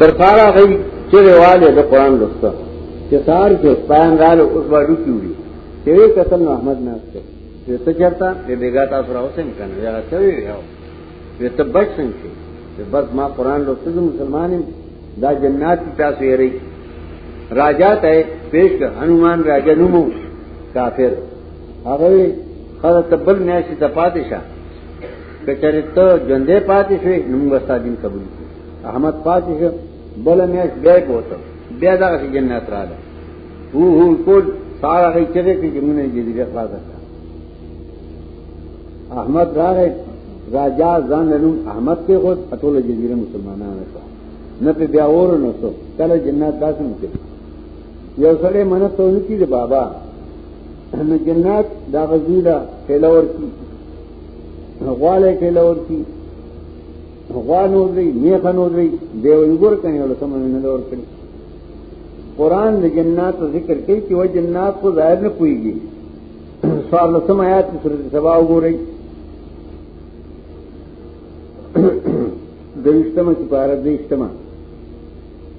تر پارا غي چې رواله د قران لسته چې سار کې پاین رال اوس باندې کیږي چې قسم احمد ناس ته چې ته چرتا به بیګا تاسو راوسم کنه یا ته وی یو به ته بچ څنګه چې بس ما قران لسته مسلمانم دا جنات تاسو یې ری راجا ته پیش هنومان راجا نومو کافر هغه خدای ته بل میاشت ته پاتې شه کچره ته ژوندې پاتې شوې نو موږ ستاسو دین قبول کړو احمد پاتې شه بل میاشت بیا کوته بیا دا چې جنت رااله هو هو کول سارا هي چې دې کې مونږ یې دې خلاص احمد راغی راجا ځان لرم احمد کې خود اټول جزیره مسلمانانو نه په بیا اور نه سو کله جنت داسم کې یو سړی منه ته نه کیږي بابا نو جنات دا غزیلا کلور کی غواله کلور کی غوانو دی میخه نو دی دی وګور کنه ول سم نه دور کړی قران د جنات ذکر کوي چې و جنات کو ظاهر نه کويږي سوال لسم آیات کی سورۃ سبا وګورئ دریشتمه سپاره دریشتمه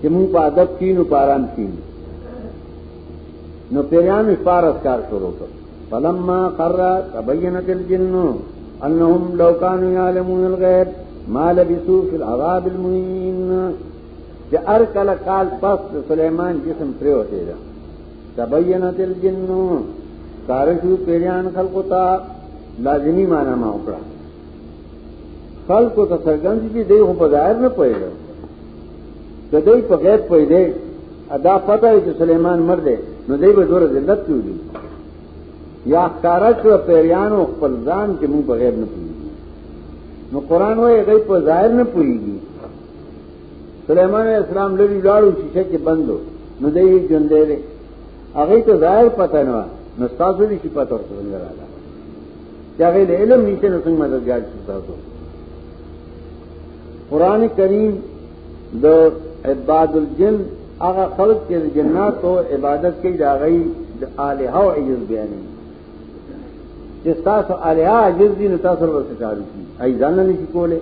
چې موږ په ادب کینو په آرام کینو نو پیران فارس کار شروع کړ فلما قر تبینت الجن انهم لو كانوا يعلمون الغيب ما لبثوا في العذاب المهين چې ار کله کال پس سليمان جسم پرې وته دا تبینت الجن کارشو پیران خلقتا لازمی معنی ما وکړه خلکو ته څرګند دي دی خو په ظاهر نه پوهېږي که دی په غیب پوهېدی دا پته وي چې سلیمان مړ دی نو دی به دوره ذلت کې وي یا ښکاره شو پیریانو خپل ځان چې موږ په غیب نه پوهېږي نو قرآن وایي دی په ظاهر نه پوهېږي سلیمان علیه السلام لري لاړو شیشه کې بندو نو دی یې ژوندی دی هغه ته ظاهر پته نه نو تاسو دې شي پته ورته راغله چې هغه له علم نشته نو څنګه مددګار شي تاسو قران کریم د عباد الجن هغه خلق چې جنات او عبادت کوي دا غي د الها او عجز بیانې چې تاسو الها عجز دي نو تاسو ورته کارو کی ای ځان نه شي کوله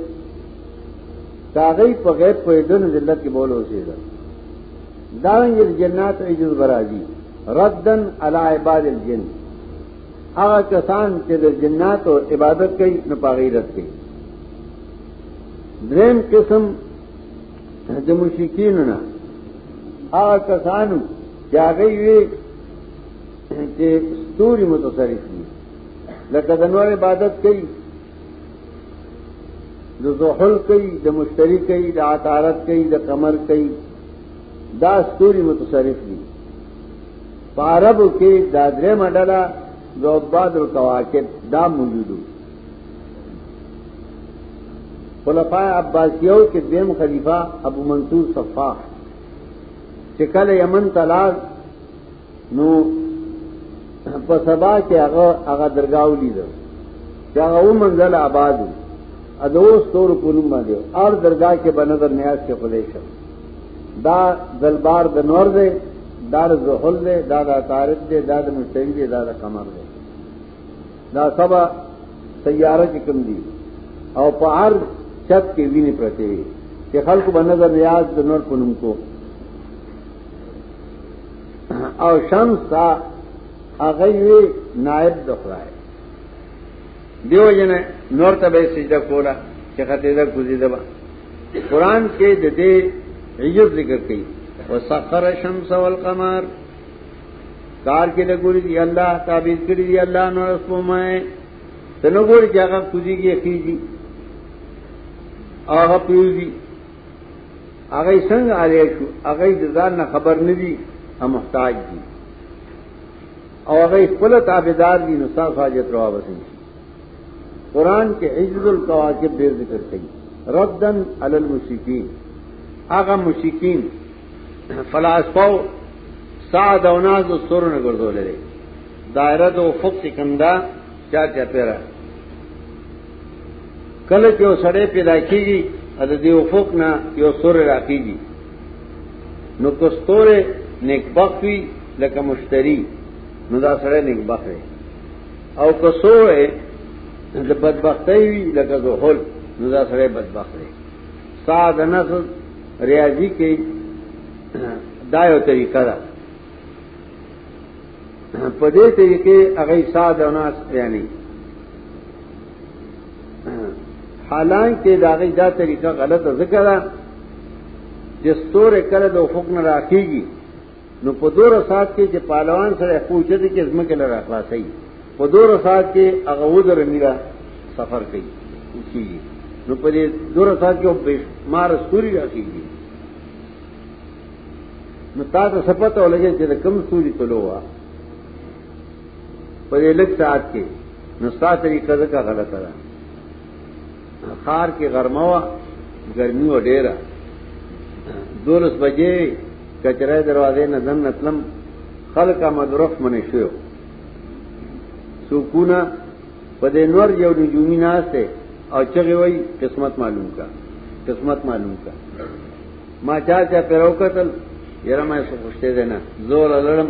کاغی په غیب په دن ذلت کې بول اوسېږي دا یې جنات عجز برازي ردن علی عباد الجن هغه کسان چې د جناتو عبادت کوي نو پاغي رد کوي دریم قسم د مشرکین نه هغه کسان چې هغه وی چې ستوري متصرف دي لکه د نور عبادت کوي د زحل کوي د مشتری کوي د عطارت کوي د قمر کوي دا ستوري متصرف دي په عربو کې دا درې مډله زوباد او کواکب دا موجودو خلفاء عباسیو کې دیم خلیفہ ابو منصور صفاح چې کله یمن تلاش نو په سبا کې هغه هغه درگاو لیدل چې هغه و منزل آباد وو ادو ستور په نوم باندې اور درگا کې بنظر نیاز کې خلې شو دا دلبار د نور دی دا د زحل دی دا د عطارد دی دا د مشتری دی دا د قمر دی دا سبا سیاره کې کم دي او په هر چت کې ویني پرته وي چې خلکو باندې نظر ریاض د نور پونم کو او شمس تا هغه وی نائب د خدای دیو جن نور ته به سجده کولا چې خطه ده کوزي ده قرآن کې د دې عجب ذکر کړي وسخر الشمس والقمر کار کې له ګوري دی الله تعبیر کړی دی الله نور سپمای تنو ګوري چې هغه کوزيږي خيږي هغه پیوزي هغه څنګه علي شو هغه د ځان نه خبر نه دي هم محتاج دي او هغه خپل تابعدار دي نو تاسو حاجت روا وسني قران کې عجز الکواکب ډیر ذکر کړي ردن علی المشرکین هغه مشرکین فلاسفه سعد او ناز سرونه ګرځولې دایره د افق څخه کنده چا چا پیرا کله چې وسړې پیدا کیږي د دې افق نه یو سور راکیږي نو کوستوره نیکبخت وی لکه مشتری نو دا سره نیکبخت او کوسوره د بدبختی وی لکه زهول نو دا سره بدبخت دی ساده نسل ریاضی کې دا یو طریقه ده په دې طریقې هغه ساز او ناس بیانې حالانکه دا غي دا طریقه غلطه ذکر ده چې ستوره کړه د افق نه راکېږي نو په دور سات کې چې پهلوان سره پوښتې دي چې زمکه لره خلاصي په دور سات کې هغه ودر میرا سفر کوي کیږي نو په دې دور سات کې به مار سوري راکېږي نو تاسو سپت او لګی چې کم سوري تلو وا په دې لک ساعت کې نو تاسو طریقه ځکه غلطه ده خار کې غرمه وا ګرمي و ډیره دولس بجې کچره دروازې نه دن نتلم خلک مدرخ منې شو سکونه په دې نور یو نجومی ناشته او چغه وای قسمت معلوم کا قسمت معلوم کا ما چا چا پیرو قتل یره ما سو خوشته ده نه زور لړم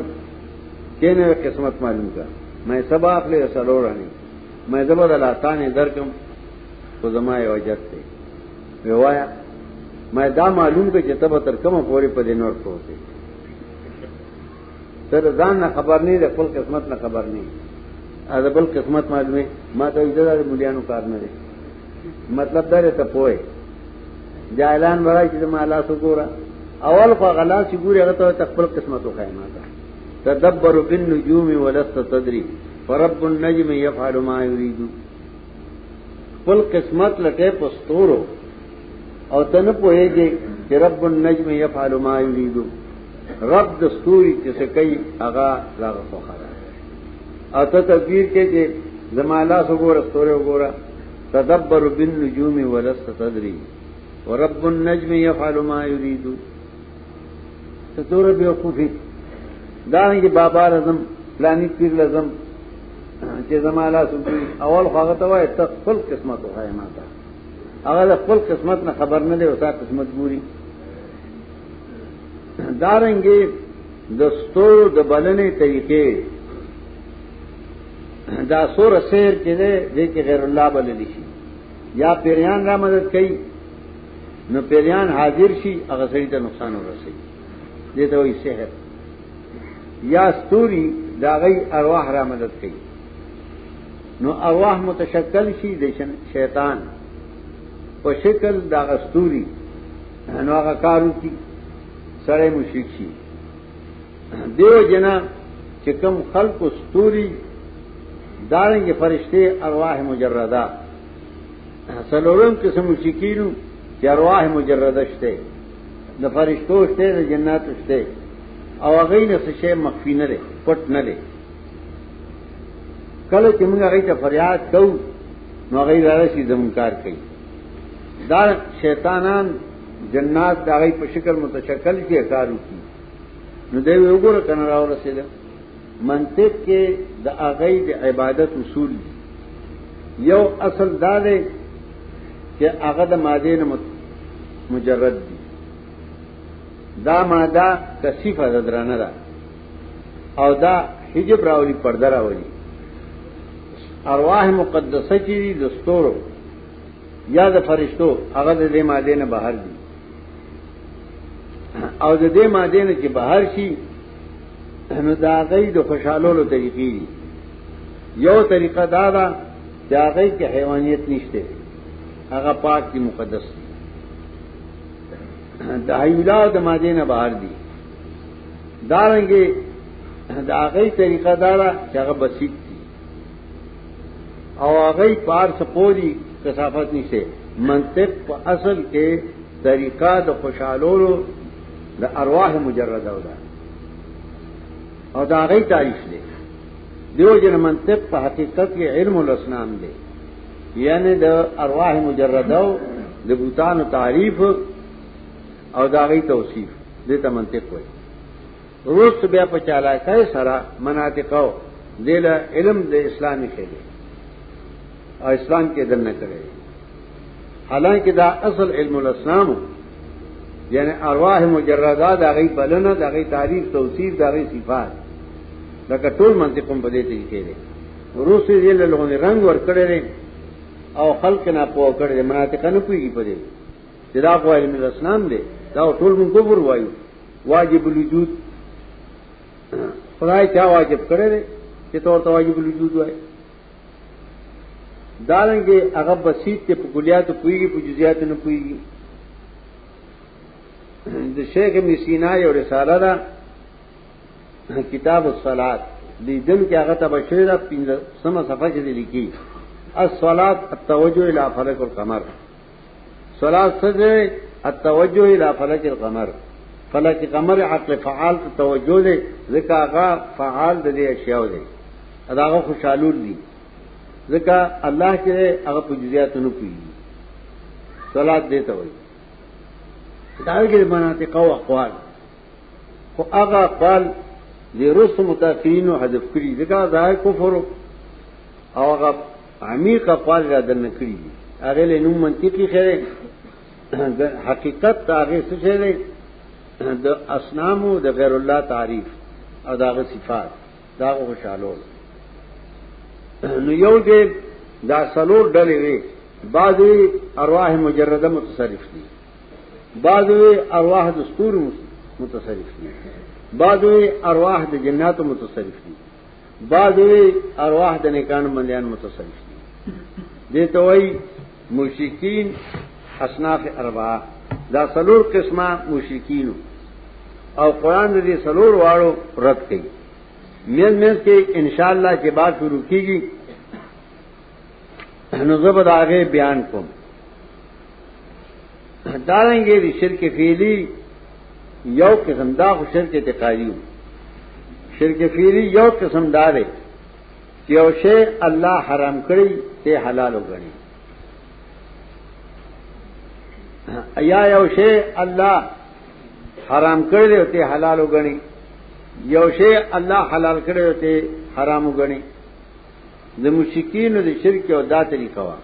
کینه قسمت معلوم کا ما سبا خپل سلور نه ما زبر الله تعالی درکم تو زما یو جت ته ووایا ما دا معلوم که چې تب تر کومه پورې په دې نور پروت ته د ځان نه خبر نه د خپل قسمت نه خبر نه ا د بل قسمت معلومه ما ته یې د مليانو کار نه دی مطلب دا ته پوهه جاهلان ورای چې ما لاس وګوره اول خو غلا چې ګوري هغه ته خپل قسمت وخای ما ته تدبر بالنجوم ولست تدري فرب النجم يفعل ما يريد خپل قسمت لټه پستورو او تنه پوهیږي چې رب النجم يفعل ما يريد رب د ستوري چې څه کوي هغه دغه خوخه ده او ته تدبیر کې چې زما لاس وګوره ستوري وګوره تدبر بالنجوم ولست تدري ورب النجم يفعل ما يريد ته تور به وقوفي دا نه بابا لازم پلاني پیر لازم چې زما لاس وګوري اول خو هغه ته وای ته خپل قسمت وای ما ته هغه خپل قسمت نه خبر نه دی او تا قسمت ګوري دارنګي د ستورو د بلنې طریقې دا سور سیر چې ده د کې غیر الله بلل شي یا پیریان را مدد کوي نو پیریان حاضر شي هغه سړي ته نقصان ورسي دې ته وایي سحر یا ستوري دا غي ارواح را مدد کوي نو ارواح متشکل شي د شیطان په شکل دا غستوري نو هغه کارو کی سره مشرک شي دیو جنا چې کم خلق استوري دارنګ فرشته ارواح مجرده سلورم قسم مشکینو چې ارواح مجرده شته د فرشتو شته د جنات شته او هغه نه څه شی مخفي نه لري پټ نه لري کله چې موږ هغه ته فریاد کوو نو هغه راځي زمونږ کار کوي دا شیطانان جنات دا غي په شکل متشکل کې کارو کی نو دی وګوره کنه راو رسیده منطق کې د اغې د عبادت اصول دی یو اصل دا دی چې هغه د ماده نه مجرد دی دا ماده کثیفه درنه ده او دا حجب راولی پرده راولی ارواح مقدسه چې د ستورو یا د فرشتو هغه د دې ماده نه بهر دي او د دې ماده نه چې بهر شي نو دا غي د خوشحالولو طریقې دي یو طریقه دا ده چې هغه کې حیوانیت نشته هغه پاک دي مقدس دي د حیولا د ماده نه بهر دي دارنګي دا غي طریقه دارا چې هغه بسیط دي او هغه پار سپوري کثافت نشته منطق په اصل کې طریقہ د خوشحالولو د ارواح مجرده او ده او دا غي تعریف دی دیو جن منطق په حقیقت کې علم الاسنام دی یعنی د ارواح مجرده او د بوتان تعریف او دا غي توصیف دې ته منطق وایي روس بیا په چالاکای سره مناطقو دل علم د اسلامي خېده او اسلام کې دنه کړي حالانکه دا اصل علم الاسلام یعنی ارواح مجرده دا غي بلنه دا غي تعریف توصیف دا غي صفات لکه ټول منطقوم په دې ته کېږي روس یې له لغونی رنگ ور کړی او خلق نه پوه کړی مناطق نه پوي په دې چې دا خو علم الاسلام دی دا ټول موږ کفر وایو واجب الوجود خدای چا واجب کړی دی چې تور ته واجب الوجود وایي دارنګه هغه بسیط ته په کلیات پویږي په جزئیات نه پویږي د شیخ ابن سینا یو رساله ده کتاب الصلات لیدل کې هغه ته بشری ده 15 سمه صفحه کې لیکي الصلات التوجه الى فلک القمر سلاس سجے التوجہ الى فلک القمر فلک قمر عقل فعال ته توجه دے ځکه هغه فعال د دې اشیاء دی اداغه خوشالول دي ځکه الله چې هغه په جزئیات نه کوي صلات دې ته وایي دا یې مناطق او اقوال خو هغه اقوال د رسم متأخرین حذف کړي ځکه دا کفر او هغه عمیق اقوال را دنه کړی دي هغه له نوم منطقي خره د حقیقت هغه څه شری د اسنامو د غیر الله تعریف او داغه صفات دا خوشاله نو یو دې دا سلور ډلې وي بعضی ارواح مجرده متصرف دي بعضی ارواح د ستور متصرف دي بعضی ارواح د جنات متصرف دي بعضوی ارواح د نیکان بندیان متصرف دي دیته وای مشرکین اصناف اربعه دا سلور قسمه مشرکین او قران دې سلور واړو رد کړي مېز مېز کې ان شاء الله چې بات شروع کیږي نو زبر هغه بیان کوم دارنګې د شرک فعلی یو قسم دا خو شرک اعتقادي شرک فعلی یو قسم دا دی چې یو شی الله حرام کړی ته حلال وګڼي ایا یو شی الله حرام کړی ته حلال وګڼي یو شی الله حلال کړی ته حرام وګڼي د مشکینو د شرک او دا طریقه وا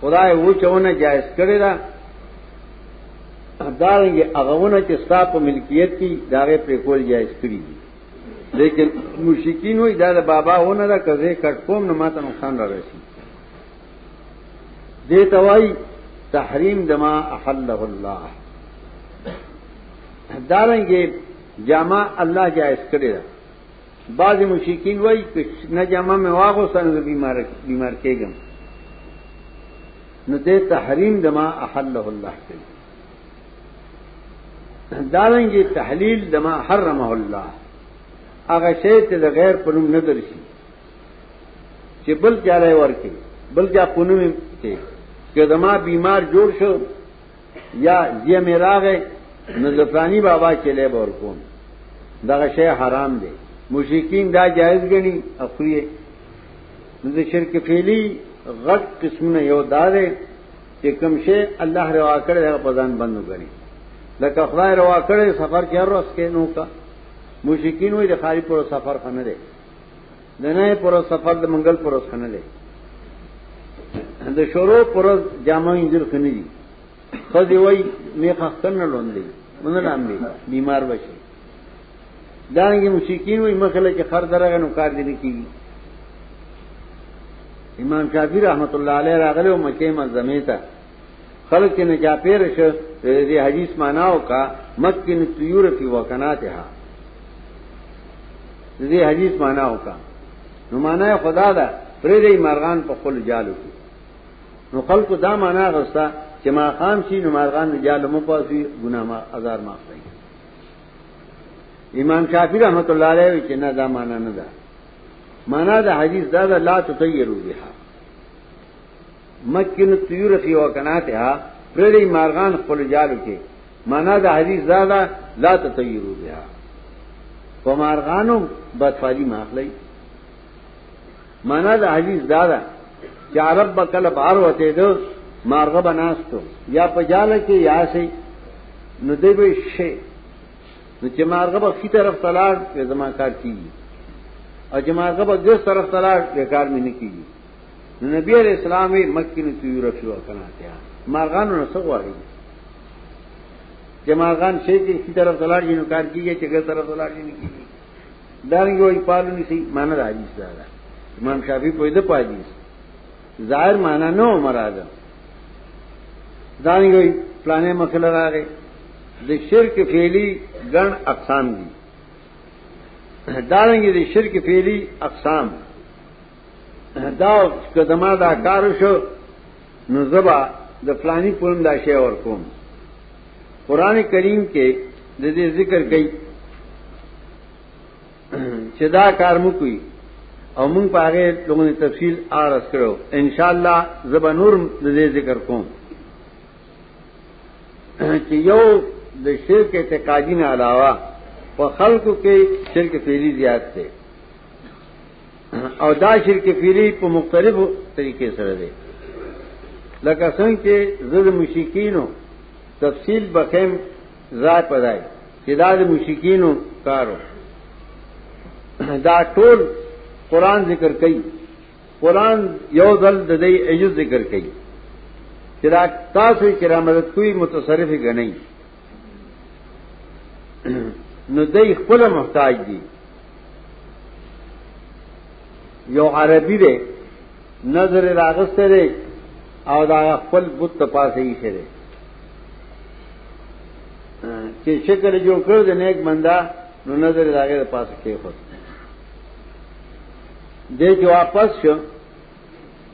خدای و چونه جائز کړی دا دارنګ هغهونه چې ستا په ملکیت کې داغه پر کول جائز کړی دي لیکن مشکین وې دا د بابا ونه دا کزه کټ کوم نه ماته نقصان را رسي دې توای تحریم دما احله الله دارنګ جامع الله جائز کړی دا بعض مشرکین وای چې نه جامه مې واغوسته نو بیمار بیمار کېږم نو دې تحریم دما احله الله کوي دارنګي تحلیل دما حرمه الله هغه شی چې د غیر په نوم نه درشي چې بل چاره ورکي بل چا په نوم کې کدما بیمار جوړ شو یا زیه می راغې نو زفرانی بابا کې له بور کوم دا شی حرام دی مشرکین دا جایز غني اخوی نو د شرک فعلی غټ قسمونه یو دار چې کوم شی الله روا کړی هغه پدان بندو غني لکه خدای روا کړی سفر کې هر وخت کې نو کا مشرکین وې د خاري پر سفر خنه د نه پر سفر د منګل پر اوس کنه لې د شورو پر جامو انځر کنه دي خو دی وای می خختن نه لوندې مونږ لام دي بیمار بشي دا یې مشکین وای مخله چې خر درغه نو کار دي نه کیږي امام شافعی رحمت الله علیه راغله مکه مزمه ته خلق چې نه چاپیر شه دې حدیث معناو کا مکن طیور فی وکناتها دې حدیث معناو کا نو معنی خدا دا پرې دې مرغان په خپل جالو کې نو خلق دا معنا غوستا چې ما خام شي نو مرغان دې جالو مو پاسي ګنا ما هزار ما کوي امام شافعی رحمۃ اللہ علیہ چې نه دا معنا نه ده معنا دا حدیث دا لا تطیروا بها مکن طیور فی وکناتها پرلی مارغان خپل جالو کې معنا د حدیث زاده لا تطیرو بها په مارغانو بدفالی ماخلی معنا د حدیث زاده چې عرب به کله بار وته دو مارغه بناستو یا په جال کې یا سي نو دی به شي نو چې مارغه به کی طرف تلاړ په زما کار کیږي او چې مارغه به ګس طرف تلاړ په کار مې نه کیږي نو نبی علیہ السلام وی مکی نو تیور شو کنا تیا مارغان نو څه غواړي چې مارغان شي کې کی طرف تلاړ جن کار کیږي چې ګر طرف تلاړ جن کیږي دانګ وی پالو نسی مان راځي سره امام شافعی په دې پاجي ظاهر معنا نو مراد دانګ وی پلانې مخله راغی د شرک فعلی ګڼ اقسام دي دارنګ دي شرک فعلی اقسام دا کدما دا کار شو نو زبا د فلانی پرم دا شی اور کوم قران کریم کې د دې ذکر کوي چې دا کار مو کوي او موږ په هغه لوګونه تفصیل آرس کړو ان شاء الله زبا نور د دې ذکر کوم چې یو د شرک اعتقادی نه علاوه په خلکو کې شرک فعلی زیات دی او دا شرک پیری په مختلفو طریقې سره دی لکه څنګه چې زړه مشکینو تفصیل بخیم ځای پدای چې دا د مشکینو کارو دا ټول قران ذکر کوي قران یو ځل د دې ایجو ذکر کوي چې دا تاسو چې را مدد کوي متصرف غنئ نو دای خپل محتاج دي یو عربي دی نظر راغسته دی او دا خپل بت ته پاسه یې شری چې شکل جوړ کړ د نیک بندا نو نظر راغی د پاسه کې خو دې چې واپس شو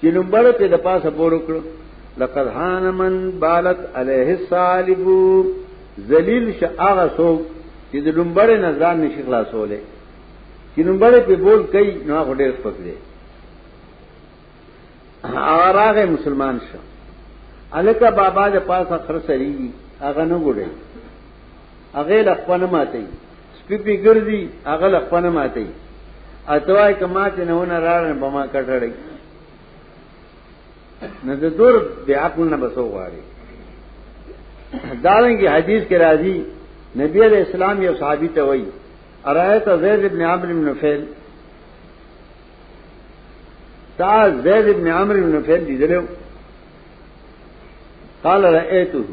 چې نمبر ته د پاسه پور وکړو لقد هان من بالت عليه الصالب ذلیل ش هغه څوک چې د نمبر نه ځان نشي خلاصولې چې نمبر په بول کوي نو هغه ډېر پکړي هغه مسلمان شو الکه بابا د پاسه خرڅري هغه نه ګړي هغه لخوا نه ماتي سپی پی ګرځي هغه لخپنه ماته اتوای کما ته نه ونه راړنه په ما کټړی نه د دور بیا عقل نه بسو غواړي داوینګي حدیث کې راځي نبی علیہ السلام یو صحابي ته وایي ارایت زید ابن عمرو بن نفیل تا زید ابن عمرو بن نفیل لیدلو قال رأيته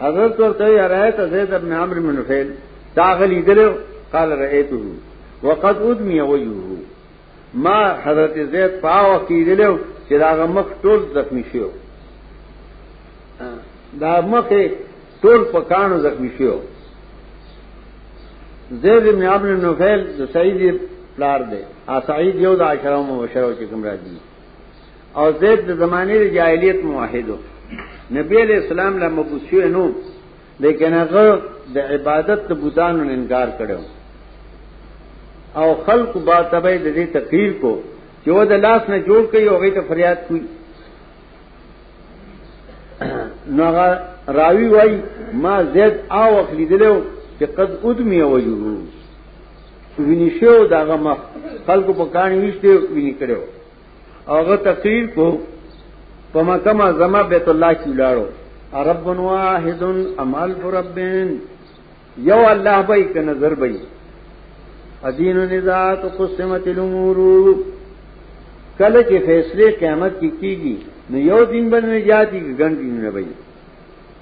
حضرت ورته یې رايت زید ابن عمرو بن نفیل تا غلی دلو قال رأيته وقد ادمي وجهه ما حضرت زید پاو کې دلو چې دا مخ ټول زخمی شو دا مخ ټول پکانو زخمی شو زید ابن عمرو بن نفیل د سعید پلار دی ا سعید یو د عشره مبشره چې کوم راځي او زید د زمانه د جاهلیت موحدو نبی علیہ السلام له مبوسیو نو لیکن هغه د عبادت د بوتانو انکار کړو او خلق با تبع د دې تقریر کو چې و د لاس نه جوړ کړي او غي ته فریاد کوي نو هغه راوی وای ما زید او خلیدلو چې قد ادمی وجهو ویني شو داغه مخ خلق په کان ویشته ویني کړو هغه تقریر کو په مکه ما زما بیت الله کې لاړو رب واحد امال ربین یو الله به ک نظر به ادین نذات قسمت الامور کله چې فیصله قیامت کې کیږي نو یو دین باندې جاتی ګڼ دین نه وي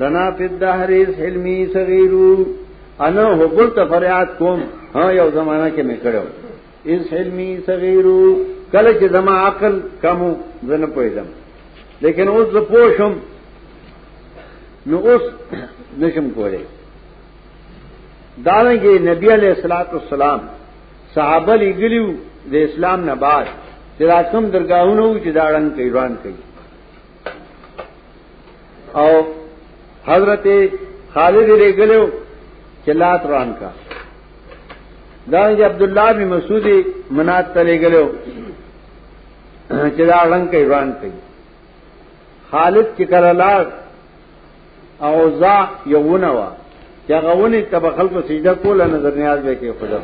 لنا فی الدهر حلمی صغیرو انا هو بل ته فریاد کوم ها یو زمانہ کې مې کړو اس حلمی صغیرو کله چې زما عقل کمو زنه پوهیدم لیکن اوس زه پوښم نو اوس نشم کولای دانګي نبی علیہ الصلوۃ والسلام صحابه لګلیو د اسلام نه بعد چې راکم درگاہونو چې داړن کوي روان کوي او حضرت خالد لے گلو چلات روان کا دانج عبداللہ بن مسعود منات تلے گلو چلا رنگ کئی روان کئی خالد چکر لار او زا یوونه وا چې غوونه تب خلکو سجده کوله نظر نیاز به کې خدا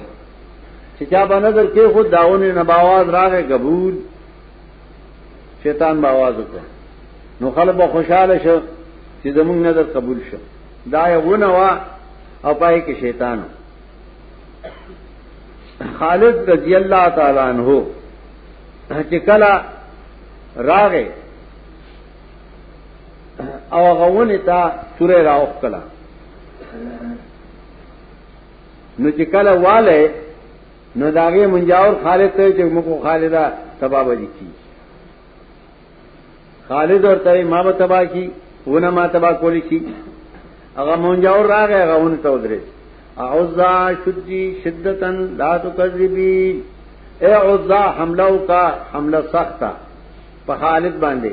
چې چا به نظر کې خود داونه نه باواز راغې قبول شیطان باواز وکړ نو خلک به خوشاله شو چې زمونږ نظر قبول شو دا یوونه وا او پای کې شیطانو خالد رضی الله تعالی عنہ چې کله راغې او غوونه تا توره راوخ کلا نو چې کله والے نو داغه منجاور خالد ته چې موږ خالدا تبا بجی کی خالد اور ته ما به تبا کی ونه ما تبا کولی کی هغه منجاور راغی هغه ونه ته ودرې اعوذا شدی شدتن لا تکذبی اے عوذا حملہ کا حملہ سخت په خالد باندې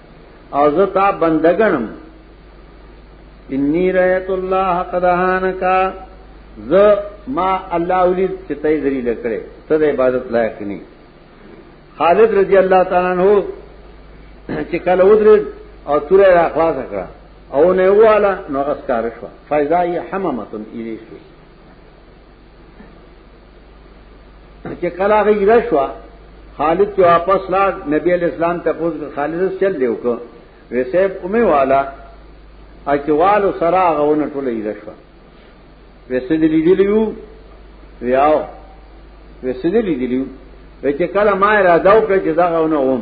او زه تا بندګنم انی رایت الله قد هانکا ز ما الله ولید چې تای ذلیل کړي ته د عبادت لایق نه خالد رضی الله تعالی عنہ چې کله ودرې او توره را خلاص کړه او نه واله نو غسکار شو فایزای حممتن الیشو چې کله هغه یې شو خالد چې واپس لا نبی علیہ السلام ته پوز خالد چل دیو کو وسیب اومه والا اچوال سرا غونه ټوله یې شو وسید لیدلیو ویاو وسید لیدلیو چې کله ما اراده وکړه چې دا غونه وم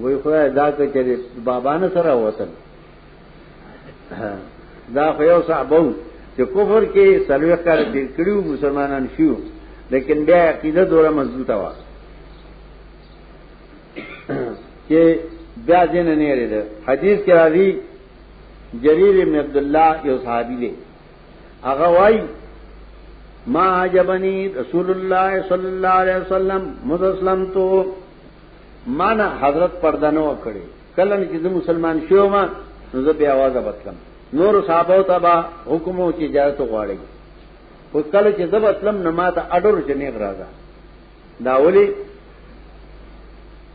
وای خو دا کچره بابا نه سره وتل دا خو یو صاحب چې کفر کې سلوخ کار تیر کړیو مسلمانان شیو لیکن بیا عقیده دوره مضبوطه و چې بیا دین نه لري حدیث کې راځي جریر ابن عبد الله یو صحابي دی هغه وای ما عجبني رسول الله صلی الله علیه وسلم مذ اسلمتو مانا حضرت پردہ نو کړي کله چې زه مسلمان شوم نو زه به आवाज وکړم نور صحابه ته با حکم او چې اجازه غواړي او کله چې زه اسلم نه ماته اډر جنې راځه دا ولي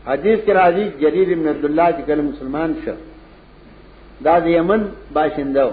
حدیث کې راځي جرير ابن عبد الله چې کله مسلمان شو دا د یمن باشنده و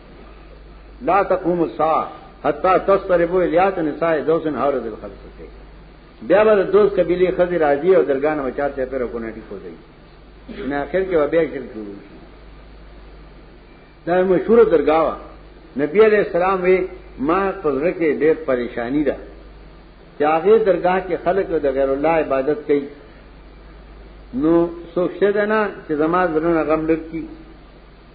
لا تقوم الساعه حتا تستربو الیات نساء دوسن اور دل خلص ته بیا به دوست قبیله خزی راضی او درګان مچار ته پر کو نه دی کو دی نه اخر کې بیا شرک شروع شي دا مشهور درگاوا نبی علیہ السلام وی ما پزړه کې ډېر پریشانی ده چې هغه درگاه کې خلک د غیر الله عبادت کوي نو سوچ ده نه چې زما زړه غم لږ کی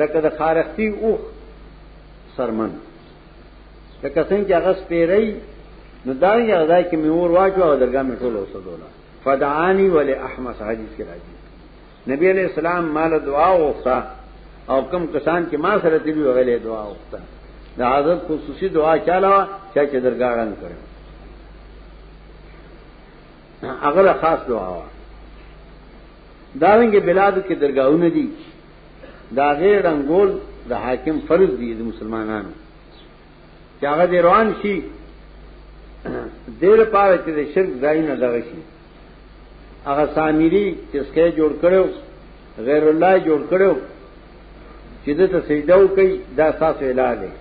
لکه د خارختی اوخ سرمن لکه څنګه چې هغه سپیری نو دا یو ځای کې مې اور واچو او درګه مې ټول وسدولا فدعانی ول احمد حدیث کې راځي نبی علیہ السلام مال دعا وغوښته او کم کسان چې ما سره دی وغلې دعا وغوښته د حضرت خصوصي دعا چاله چا چې درګاړن کړو هغه خاص دعا وا داوینګه بلادو کې درگاہونه دي دا غیر انګول د حاکم فرض دی د مسلمانانو چې هغه د روان شي دیر پاره چې د شرک ځای نه دغه شي هغه سامری چې څخه جوړ کړو غیر الله جوړ کړو چې د ته سجده وکي دا ساس اله دی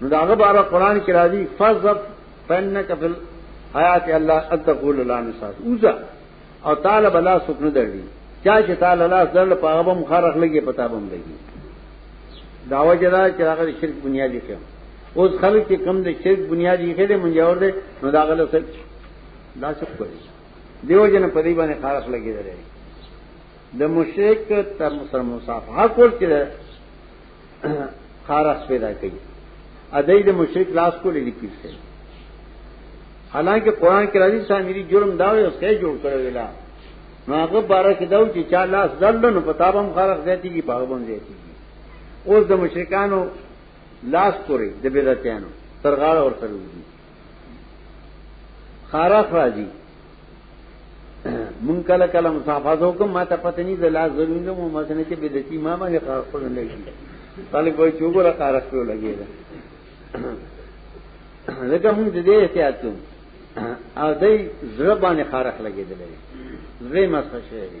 نو داغه بار قرآن کې راځي فذب فنک فل حیات الله اتقول الله نصاص اوزه او تعالی بلا سکنه درلی چا چې تعالی لاس درل په هغه بم خارخ لګي پتا بم لګي داوا جدا چې هغه شرک بنیادی کړ اوس خلک چې کم د شرک بنیادی کړي له منجور دي نو دا غلط څه دا څه کوي دیو جن په دې باندې خارخ لګي درې د مشرک تر مسلمان صاحب حق ورته خارخ پیدا کوي ادای د مشرک لاس کو لري کیږي حالانکه قران کې راځي سامری جرم دا وي اوس یې جوړ کړو ویلا نو هغه بارا کې دا و چې چا لاس دلته نو پتا به هم خارخ ځاتي کی باغبون ځاتي اوس د مشرکانو لاس پورې د بدعتانو ترغاړه ورته وځي خارخ راځي مونږ کله کله مصافات وکم ما ته پته نه زلا ضروري نو ما څنګه چې بدعتي ما باندې خارخ نه لګي طالب وای چې وګوره خارخ په لګي دا لکه مونږ دې احتیاط کوو او دای زړه باندې خارخ لګیدلې زړه مسخ شوی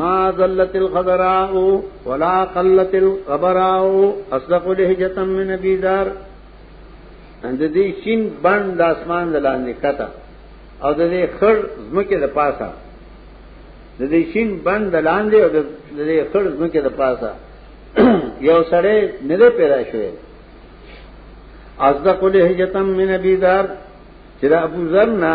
ما ذلت الخضراء ولا قلت الغبراء اصدق لهجه من نبی دار اند دې شین بند د اسمان دلاندې کته او د دې خړ زمکه د پاسه د دې شین بند دلاندې او د دې خړ زمکه د پاسه یو سړی نه دی پیدا شوی اصدق لهجتم من ابي ذر چې ابو ذر نه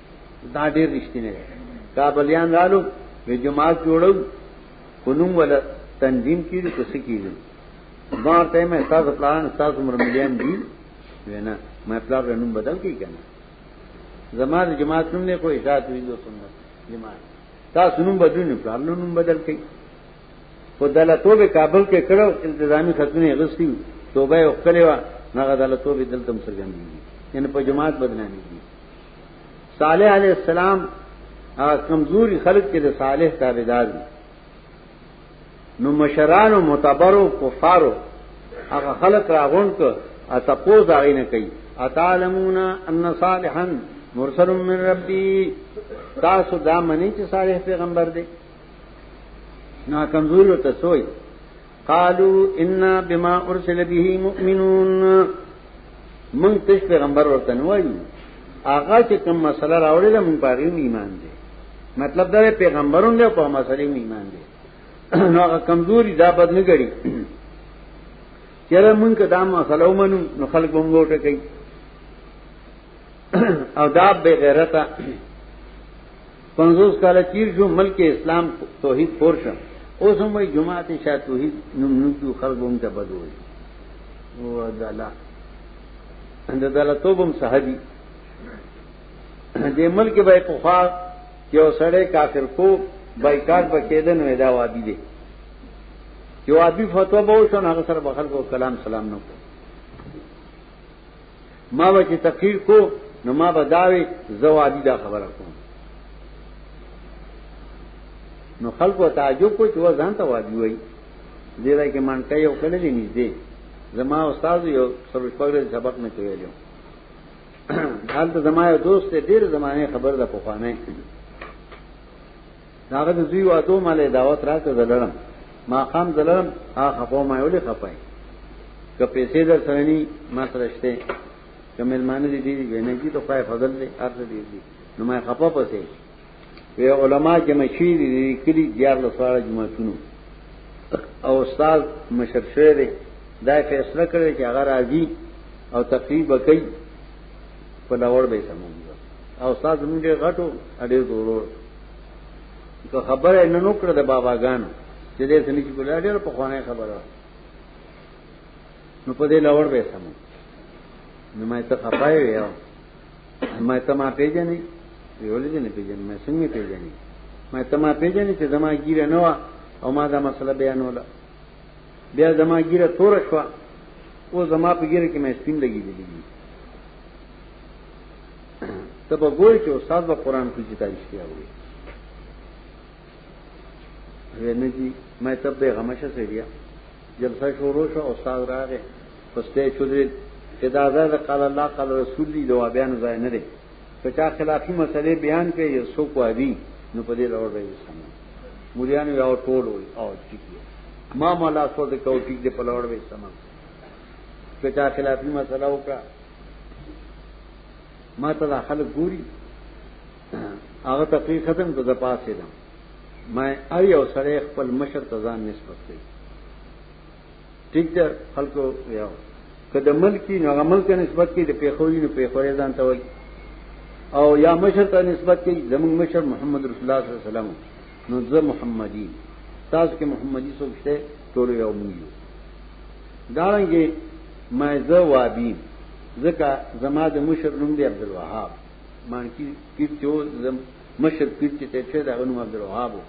دا ډیر رښتینه ده کابلیان رالو وی جماعت جوړو کنوم ولا تنظیم کیږي کو څه کیږي ما ته مې تاسو پلان تاسو عمر مليان دي وینا مې پلان رنوم بدل کی کنه زما د جماعت نوم نه کوئی ذات وی دو سنت جماعت تاسو نوم بدل نه پلان نوم بدل کی خو دلته به کابل کې کړو التزامي خاتون یې غستی توبه وکړې و نه غدالتو به دلته مسلمان دي یعنی په جماعت بدنامي دي صالح علیہ السلام کمزوری خلق کې د صالح تابعدار دي نو مشران او متبرو کفارو هغه خلق راغون ک اته پوز هغه نه کوي اتعلمون ان صالحا مرسل من ربي تاسو دا منی چې صالح پیغمبر دی نا کمزور ته سوی قالوا انا بما ارسل به مؤمنون من تش پیغمبر ورته وایو هغه چې کوم مسله راوړې ده مونږ پاره ایمان دي مطلب دا پیغمبرون له په مسله ایمان دي نو هغه کمزوري دا بد نه ګړي چیرې مونږ دا مسله ومنو نو خلک به موږ ټکې او دا به غیرته پنځوس کاله تیر شو ملک اسلام توحید خور شو اوس هم وي جماعت شاه توحید نوم نوم جو خلق هم ته بدوي او دلا اند دلا توبم صحابي دې ملک به په خوا یو سړی کافر کو بایکاټ بکیدل نو دا وادي دي یو ابي فتوا به وشو هغه سره بخل کو کلام سلام نو کو ما به چې تقریر کو نو ما به داوي زوادي دا خبره کوم نو خلکو تعجب کو چې وځان ته وادي وای دې راي کې مان کوي او کله دې نږدې زما استاد یو سروش پګړې سبق نه کویلو حالت زما یو دوست ډیر زمانه خبر ده په خوانه داغه د زوی وادو مالې دعوت راکړه دلړم ما قام دلړم ا خپو ما یولې خپای که پیسې در سره ني ما سره شته که ملمانه دي دي وینې کی ته پای فضل دې ارز دې دي نو ما خپو پسې وی علما چې مشي دي کلی دیار لسواله جمعتونو او استاد مشر شوی دی دا فیصله کړی چې هغه راځي او تقریب کوي په لور به سمون او استاد موږ غټو اړې ضرور که خبره نه نو کړ د باباګانو چې دې سنې چې ګولې ډېر په خوانه خبره نو په دې لور به سم نو مې ته خپای ویو مې ته ما پیژنې ویولې دې نه پیژنې مې څنګه پیژنې مې ته ما پیژنې چې زما ګیره نه و او ما دا مسله بیانوله بیا زما ګیره تور شو او زما په ګیره کې مې سپین لګېدلې ته به ګوي چې استاد به قران کې چې تاریخ دی وي ونه دي مې ته به غمشه سړیا جلسه شروع شو استاد راغی پسته چودري کدا زاد قال الله قال رسول دی دوا بیان ځای نه دی که چا خلافي مسلې بیان کوي یو څوک وایي نو په دې لور به وسم مليان یو ټول وي او چې ما مولا سو د کوټیک دې په لور به سم که چا خلافي مسله وکړه ما ته دا خلک ګوري هغه تقریر ختم ته د پاسې دم ما ار یو سره خپل مشر ته ځان نسبت کړي ٹھیک ده خلکو یو کله ملک کی نو عمل ته نسبت کړي د پیښوري نو پیښوري ځان ته وایي او یا مشر ته نسبت کړي زموږ مشر محمد رسول الله صلی الله علیه وسلم نو زه محمدي تاسو کې محمدي څوک شته ټول یو مونږ یو دارنګه ما زه وابیم ځکه زما د مشر نوم دی عبدالوهاب مانکی پیر چې و زم مشر پیر چې تیر شوی دغه نوم عبدالوهاب و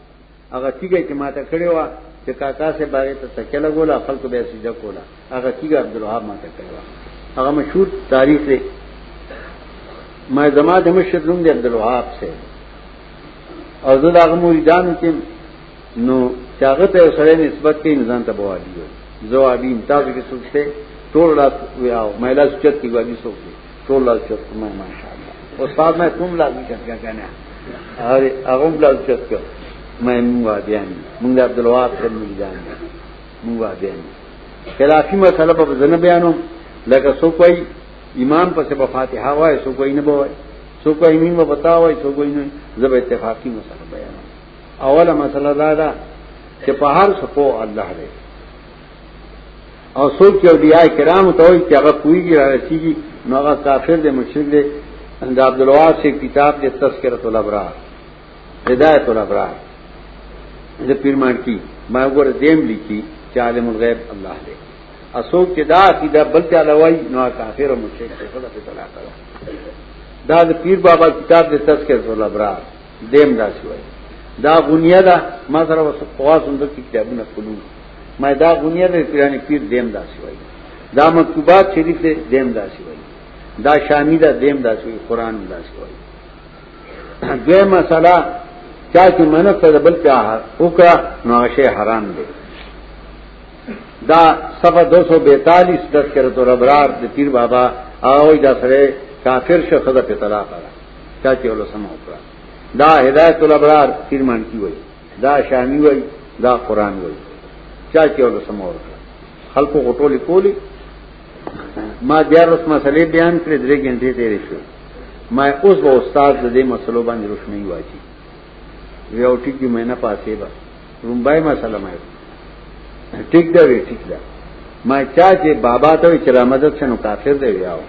هغه تیږه چې ماته کړې وه چې کاکا صاحب باغې ته تکیه لګوله خلکو به یې سجده کوله هغه تیږه عبدالوهاب ماته کړې وه هغه مشهور تاریخ دی ما زما د مشر نوم دی عبدالوهاب صاحب او زه د هغه مریدانو کې نو چاغه ته سره نسبت کې نزان ته بوادي وي زوابین تاسو کې سوچته ټول لاس ویاو مې لاس چت کې واګي سوچته ټول لاس چت ما ماشاء الله استاد مې کوم لاس چت کا کنه اره هغه لاس چت کا مې موږ بیان موږ عبد الوهاب سره موږ بیان موږ بیان خلافی مسله په ځنه بیانو لکه سو کوئی امام په سبب فاتحه وای سو کوئی نه بوای سو کوئی مين مبتا وای سو کوئی نه زب اتفاقی مسله بیان اوله مسله دا ده چې په هر څه په الله دی او څوک چې اولیاء کرام ته وایي چې هغه کویږي راځي نو هغه کافر دی مشرک دی د عبد الواس کتاب کې تذکرۃ الابرار هدایت الابرار د پیرمان کی ما وګور دیم لیکي چې عالم الغیب الله دی اسوک چې دا عقیده بل ته لوي نو کافر او مشرک دی خدای په تعالی دا د پیر بابا کتاب د تذکرۃ الابرار دیم دا سی وای دا غنیه دا ما سره وس خواص اندر کی کتابونه خلو ما دا غنیه د پیرانی پیر دیم دا سی وای دا مکتوبات شریف دې دیم دا سی وای دا شامی دا دیم دا سی قرآن دا سی وای دوی مسله چا چې منه ته بل چا وکړه نو شی حرام دی دا صفحه 242 تذکرۃ الابرار د پیر بابا او دا سره کافر شخص د طلاق چا چې ول سم وکړه دا هدایت الابرار فرمان کی وای دا شامی وای دا قران وای چا چې ول سم وکړه خلکو غټول کولی ما بیا رس مسلې بیان کړې درې غنټې تیرې شو ما اوس به استاد د دې مسلو باندې روشنی واچي یو ټیک دی مینه پاسې با رومبای مسله ما ټیک دا وی ټیک دا ما چا چې بابا ته چې رامدد شنو کافر دی یاو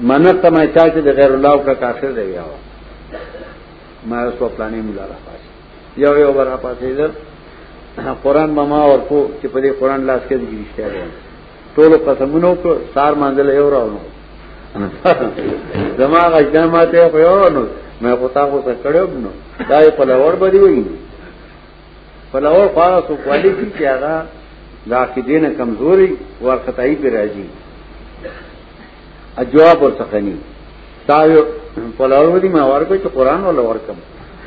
منه ته ما چا چې د غیر الله او کافر دی یاو ما اوس په پلانې مولا را پاس یو یو برا پاسې ده قران به ما ورکو چې په دې قران لاس کې دی رښتیا دی ټول قسمونو کو سار مانځل یو راونو زما غجن ماته خو یو نو مې پتا خو څه کړو نو دا په لور بدی وایي فلاور خواغه سو خوالی کی چې هغه د عقیدې نه کمزوري ورختای به راځي اجواب ورڅخني تا یو فلاور دی ما ورکو چې قران ولا ورکم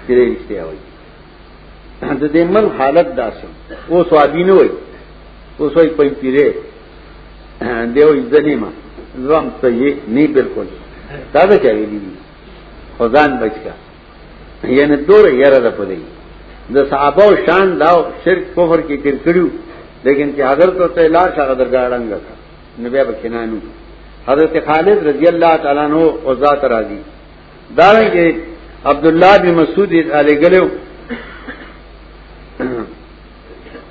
چې رښتیا وایي د دې مل حالت داسې او سوابینه وایي او سوې په پیره دیو ځنی ما زم ته یې نه بالکل دا څه چا ویلی خدان بچا یعنی دور یره ده پدې د صحابه او شان دا شرک کفر کې تیر کړیو لیکن چې حضرت او تعالی شغه درګاړنګ کا نبی بکینانو حضرت خالد رضی الله تعالی عنہ او ذات راضی دا رنګه عبد الله بن مسعود علی ګلو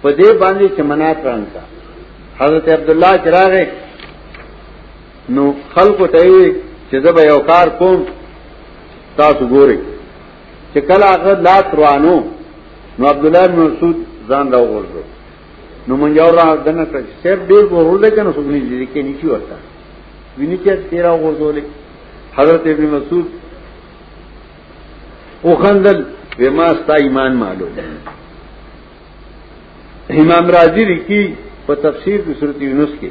په دې باندې چې منات رانتا حضرت عبد الله چراغه نو خلق ته وي چې زه به یو کار کوم تاسو ګورئ چې کله هغه لا تروانو نو عبد الله بن مسعود ځان دا وګورځو نو مونږ یو را دنه کړ چې ډېر ورول کنه سګنی دي کې نشي ورته ویني چې تیرا وګورځولې حضرت ابن مسعود او خندل وما ستا ایمان معلوم امام راضی لکی په تفسیر د سورۃ یونس کې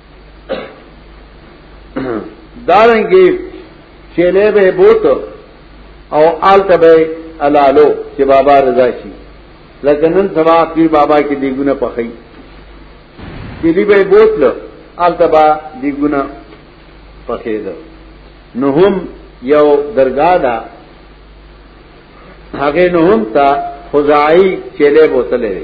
دارنګي چيلې به بوت او آلته به علالو چې بابا رضا شي لکه نن سبا پیر بابا کې دیګونه پخې چيلې به بوت له آلته با دیګونه پخې ده نو هم یو درگاہ ده هغه نو هم تا خدای چيلې بوتلې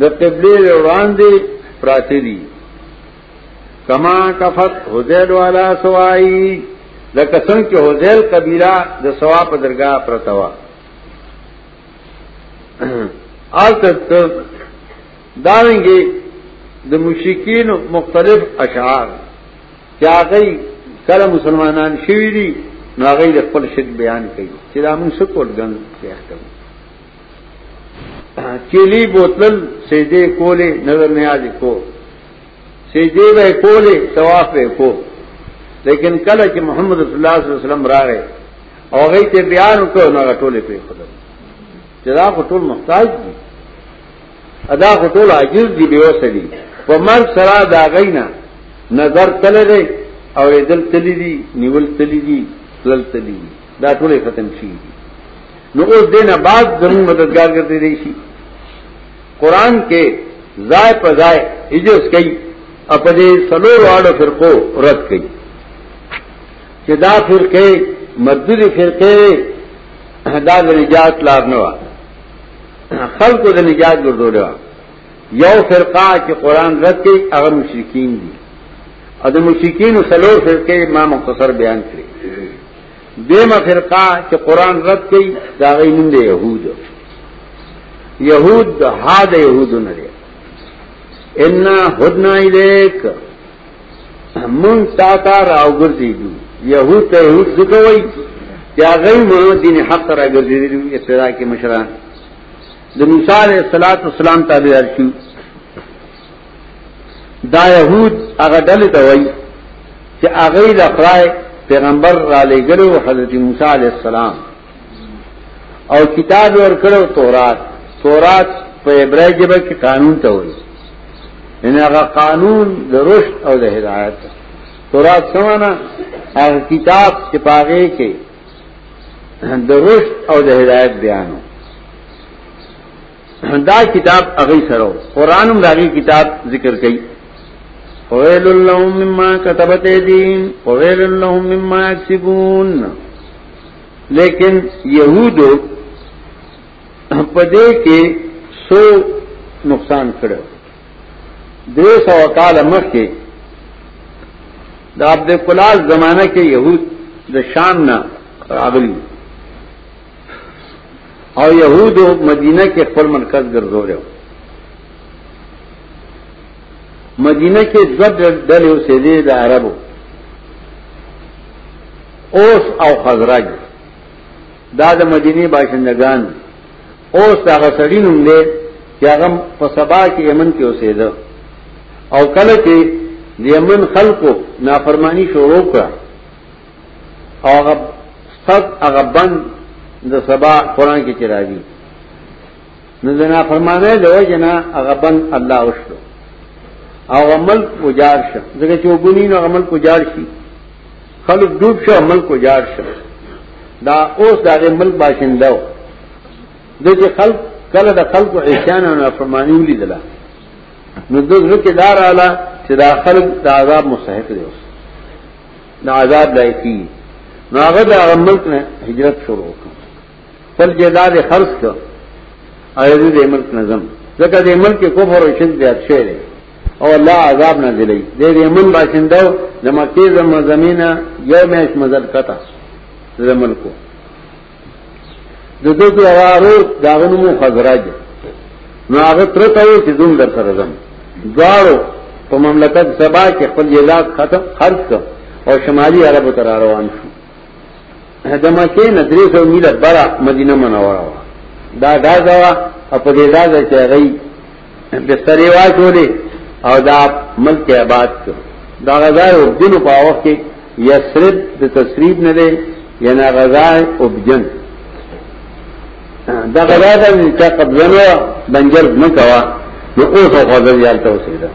د قبله وړاندې پراته دي کما کفت حذیل والا سوای د قسم کې حذیل قبیله د سوا په درگاه پرته وا آلته داوینګي د مشرکین مختلف اشعار چې هغه کله مسلمانان شوی دي نو هغه خپل شرک بیان کوي چې دا موږ څه کول ګن څه احتمال کیلی بوتل سجدے کولے نظر نیاز کو سجدے بے کولے طواف بے کو لیکن کله چې محمد رسول الله صلی الله علیه وسلم راغی او هغه ته بیان وکړ نو ټولې په خدای چې دا ټول محتاج دي ادا ټول عاجز دي به وسلی په مر سره دا غینا نظر تللی دی او دل تللی دی نیول تللی دی تل تللی دی دا ټول ختم شي نو اوس دین بعد زمون مددگار ګرځي دی شي قران کې ځای په ځای اجز کوي او په دې سلور واړو فرقو رد کوي چې دا فرقه مددي فرقه دا د نجات لار نه و خلکو د نجات ګرځول و یو فرقه چې قران رد کوي هغه مشرکین دي او د مشرکین سلور فرقه ما مختصر بیان کړی دیمه فرقه چې قران رد کړي دا غي نوم دی يهود يهود ها د يهود نه دی ان هدنا الیک مون تا تا راوګرځي دي يهود ته يهود څه کوي یا غي مو دین حق راګرځي دي ابتدا کې مشران د موسی علیه السلام تابعدار شو دا يهود هغه ډلې ته وایي چې هغه د خدای پیغمبر را لېګلو حضرت موسی عليه السلام او کتاب ور کړو تورات تورات په عبرای ژبه کې قانون ته وایي ان هغه قانون د رشد او د هدایت تورات سمانا هغه کتاب چې پاغه کې د رشد او د هدایت بیانو دا کتاب اغی سرو قرآن امراغی کتاب ذکر کئی فویل اللہم مما کتبت دین فویل اللہم مما اکسبون لیکن یہودو پدے کے سو نقصان کرو دو سو کال مخ کے دا عبد کلال زمانہ کے یہود د شام نه راغلی او يهودو مدینه کې خپل مرکز ګرځول مدینه کې دوه ډلې اوسېدې د عربو اوس او خزرج دا د مدینه باشندگان اوس هغه سړی نوم دی چې هغه په سبا کې یمن کې اوسېده او کله چې یمن خلکو نافرمانی شروع کړه او هغه ست هغه بند د سبا قران کې چرایي نو زنا فرمانه له جنا هغه بند الله وشلو او عمل کو جار شه ځکه چې وګونی نو عمل کو جار شي خلک ډوب شه عمل کو جار شه دا اوس دا ملک باشندو د چې خلک کله د خلکو عصيان او نافرمانی ولیدله نو د ذکر دار اعلی چې دا خلک د عذاب مستحق دي اوس دا عذاب لای کی نو هغه د ملک نه هجرت شروع وکړ خپل جیداد خرج کړ او د ملک نظم ځکه د ملک کفر او شرک زیات شوی دی او الله عذاب نازلې د دې من باشندو د مکه زمو زمينه یو مېش مزل کتا د ملکو د دې د وارو داغنو مو خزراج نو هغه تر ته وي چې زوم در سره زم دواړو په مملکت سبا کې خپل جلاد ختم خرج کړ او شمالي عربو تر روان شو د مکه نه درې سو میله برا مدینه منوره دا دا دا په دې دا چې غي بسترې واچولې او دا ملک آباد کړ دا غزا او دینو په وخت کې یسرب د تسریب نه دی ینا غزا او بجن دا غزا د چا قبضه نه بنجر نه کوا نو اوس خو ځل یالته وسیدا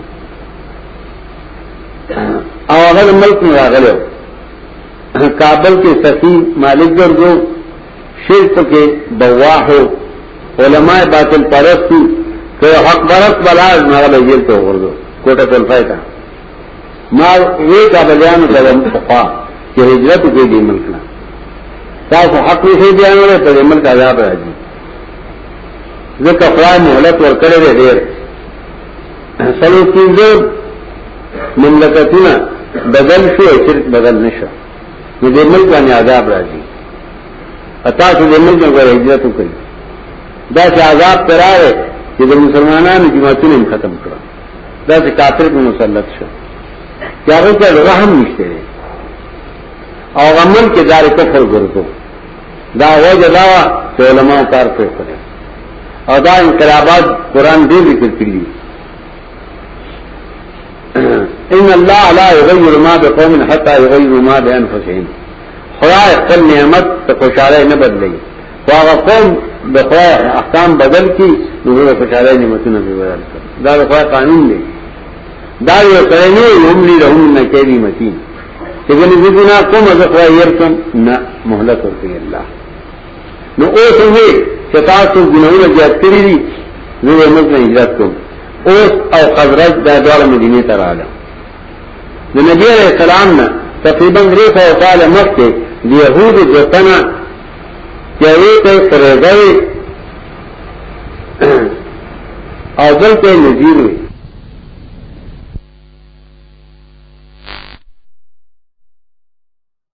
او هغه ملک نه راغلو کابل کې سفیر مالک ګرځو شرک پکې بواحو علماء باطل پرستو که حق برت بلاز نه له جیل ته ورغلو کوټه تل فائدہ ما وی کا بلیان کړم صفا چې هجرت کې دی ملک نه تاسو حق یې بیان ولې ته ملک عذاب راځي ځکه خدای مهلت ورکړې دی ډېر سلو کیږي مملکتونه بدل شو شرک بدل نشو نو دې ملک باندې عذاب راځي اتا چې دې ملک غوړې هجرت وکړي دا چې عذاب تراوه چې د مسلمانانو جماعتونه هم ختم کړه دا چې کافر په مسلط شو هغه ته رحم نشته او عمل کې دار کفر ګرځو دا وجه دا چې علماء کار کوي او دا انقلابات قران دې ذکر کړی ان الله لا یغیر ما بقوم حتا یغیر ما بانفسهم خدای خپل نعمت ته خوشاله نه بدلی واغه قوم د خدای احکام بدل کی نو د خوشاله نعمتونه به بدل کړ دا د خدای قانون دی دا یو سره نه هم لري هم نه کوي متي څنګه دې ګنا کوم زه خدای یې کوم نه مهلت ورکړي الله نو اوس یې چې تاسو ګناونه زیات کړی دي زه یې موږ نه هجرت کوم اوس او خزرج دا دواړه مدینه ته رااله د نبی علیہ السلام نه تقریبا درې سو کال مخکې د يهودو د تنه یوې ته فرېږي او بل ته نذیر وي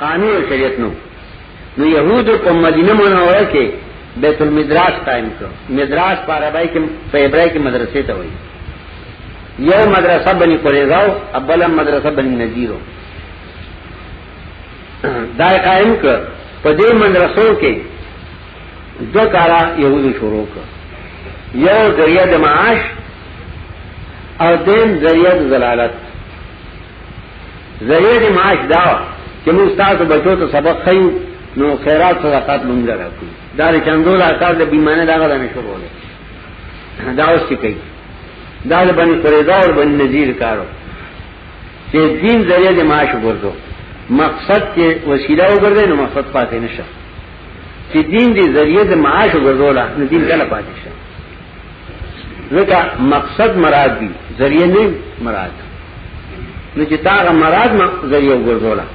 قانون او شریعت نو نو يهودو په مدینه منوره کې بیت المدراس قائم کړ مدراس په عربی کې په عبرای کې مدرسې ته وایي یو مدرسه بنی قریظه او ابل مدرسه بنی نذیر دا قائم کړ په دې مدرسو کې دو کارا يهودو شروع کړ یو ذریعہ د معاش او دین ذریعہ د زلالت ذریعہ دی معاش دا چې موږ تاسو بچو ته سبق خیو نو خیرات صدقات موږ راکو دا د چندو لا کار د بیمانه دا غوډه نشو کوله دا اوس څه کوي دا د بنی قریظه او بنی نذیر کارو چې دین ذریعہ دی معاش ورته مقصد کې وسیله وګرځي نو مقصد پاتې نشه چې دین دی ذریعہ د معاش وګرځولا نو دین کله پاتې شه ځکه مقصد مراد دی ذریعہ نه مراد نو چې تاغه مراد ما ذریعہ وګرځولا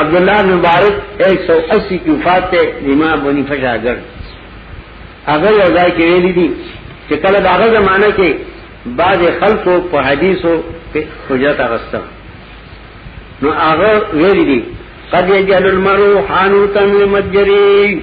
عبد الله مبارک 180 کی وفات ته امام بنی فشاګر هغه یو ځای کې ویلي دي چې کله دا هغه زمانہ کې بعض خلکو په حدیثو په حجت اغسته نو هغه ویلي دي قد يجعل المرء حانوتا لمجري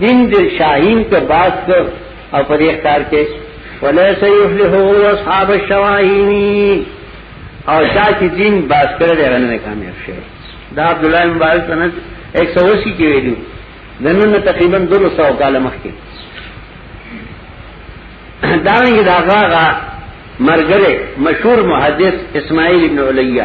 دین دل شاهین کے باز کر او پر اختار کے ولیس یفلحو اصحاب الشواهین او چا چې دین باز کړ دی غنه نه کامیاب شي دا عبد الله مبارک سنت 180 کې ویلو دنه تقریبا 200 کال مخکې دا یې دا غا مرګره مشهور محدث اسماعیل ابن علیہ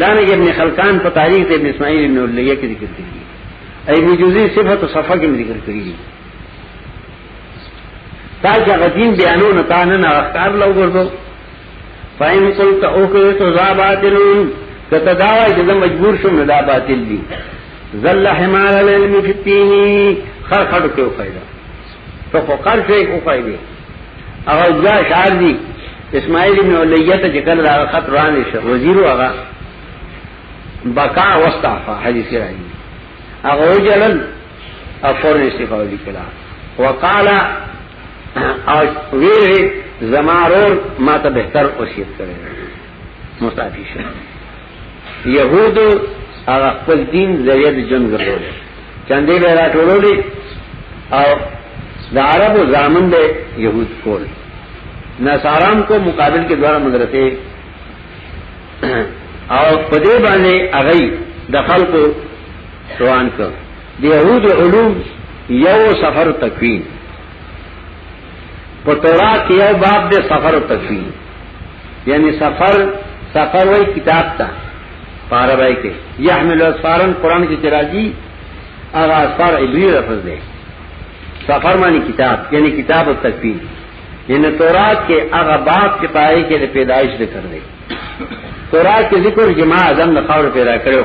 دانګ ابن خلقان په تاریخ ابن اسماعیل ابن الیه کې ذکر کړی ابن جوزی صفات او صفه کې ذکر کړی دي تا چې غدین بیانو نه تا نه اختار لو ګرځو فاین قلت او که تو ذا باطلون کته دا وای چې مجبور شوم نه دا باطل دي ذل حمار العلم فی الدین خر خړ کې فائدہ ته خو قرض یې کوپای دی هغه ځا شعر دی اسماعیل ابن الیه ته چې کله هغه خط روان شو وزیر هغه بقا واستعفا حدیث کې راځي هغه جلل افور استعفا وکړه وقال او ویل زمارور ما ته بهتر اوسیت کړی مستعفی شو يهودو هغه خپل دین ذریعہ د جنگ ګرځول چاندې به راټولولې او د عربو ځامن به يهود کول نصارام کو مقابل کې دواره مدرسې او په دې باندې هغه د خلکو روان کړ د يهود علوم یو سفر تکوین په تورات کې یو باب د سفر او تفصیل یعنی سفر سفر وای کتاب تا پارا بای کې یحمل اسفارن قران کې چراجی هغه اسفار عبری لفظ دی سفر معنی کتاب یعنی کتاب او تفصیل یعنی تورات کې هغه باب چې پای کې د پیدایش ذکر دی تورات کې ذکر جماع اعظم د خاور پیدا کړو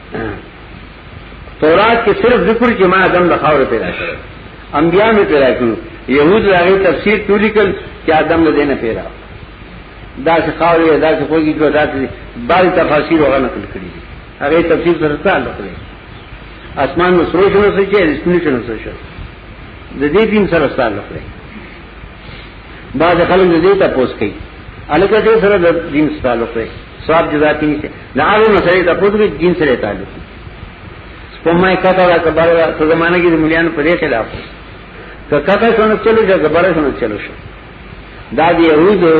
تورات کې صرف ذکر چې ما آدم د خاور پیدا کړ انبیا مې پیدا کړ يهود راغی تفسیر ټول کړ چې آدم له دینه پیدا دا چې خاور یې دا چې کوی جو دا چې بار تفاسیر وغه نقل کړی هغه تفسیر سره تعلق لري اسمان نو سره شنو څه چې اسمنه شنو څه شو د دې دین سره تعلق لري بعض خلک دې ته پوس کوي الکه دې سره د دین تعلق لري ثواب جدا کی نشته دا هغه مسلې ته پوهې دین سره تعلق سپمای کته دا کبر ته زمانه کې مليان په دې خلاف که کته شنو چلو چې زبر شنو چلو شو دا دی یهودو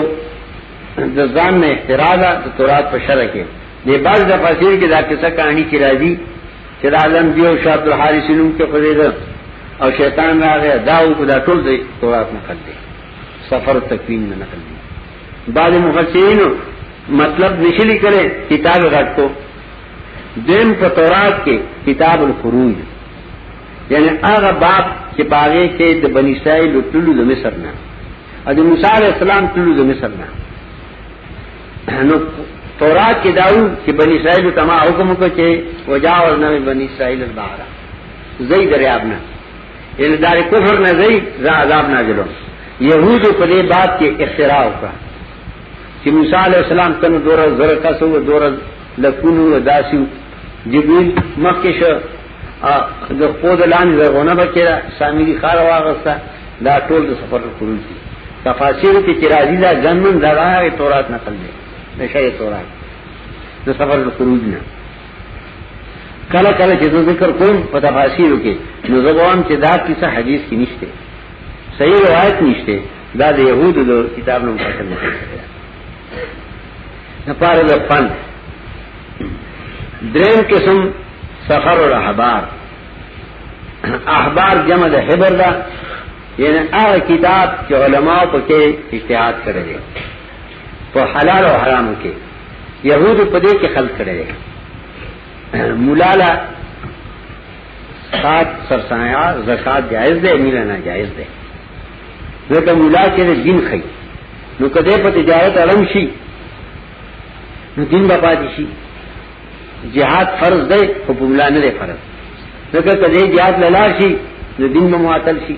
د ځان نه احتراز د تورات په شرع کې دی بعض د فسیر کې دا قصه کہانی کی راځي چې د عالم دی او شاه عبد الحارث نوم کې خدای او شیطان راغی دا او دا ټول دی تورات نه کړی سفر تکوین نه کړی بعض مفسرین مطلب نشی لیکلے کتاب غټ کو دیم په تورات کې کتاب الخروج یعنی هغه باب چې پاره کې د بنی اسرائیل ټولو د مصر نه او د موسی علی السلام ټولو د مصر نه نو تورات کې داو چې بنی اسرائیل ته ما حکم وکړ چې وجاوز نه بنی اسرائیل البحر زید ریاب نه یعنی دار کفر نه زی ز عذاب نازلو یهودو په دې باب کې اختراع وکړه چې موسی علی السلام تنو دور زره تاسو و دور لکونو و داسو جبريل مخکې شو د خود لاندې زرغونه بکره سامي خار واغسته دا ټول د سفر کړو دي تفاسیر کې چې راځي دا ګنن دغه تورات نقل دي نشه تورات د سفر کړو دي کله کله چې زه ذکر کوم په تفاسیر کې نو زه وایم چې دا کیسه حدیث کې نشته صحیح روایت نشته دا د يهودو د کتاب نوم پاتې نه نه پاره د فن دریم قسم سفر او احبار احبار جمع د حبر دا یعنی هغه کتاب چې علما په کې اجتهاد کړی په حلال او حرام کې يهودو په دې کې خلق کړي مولالا سات سرسایا زکات جائز ده میلا نه جائز ده ځکه مولا کې دین خي نو کده په تجارت اړم شي نو دین به پاتې شي جهاد فرض ده خو مولا نه فرض ځکه کده جهاد لاله شي نو دین به معطل شي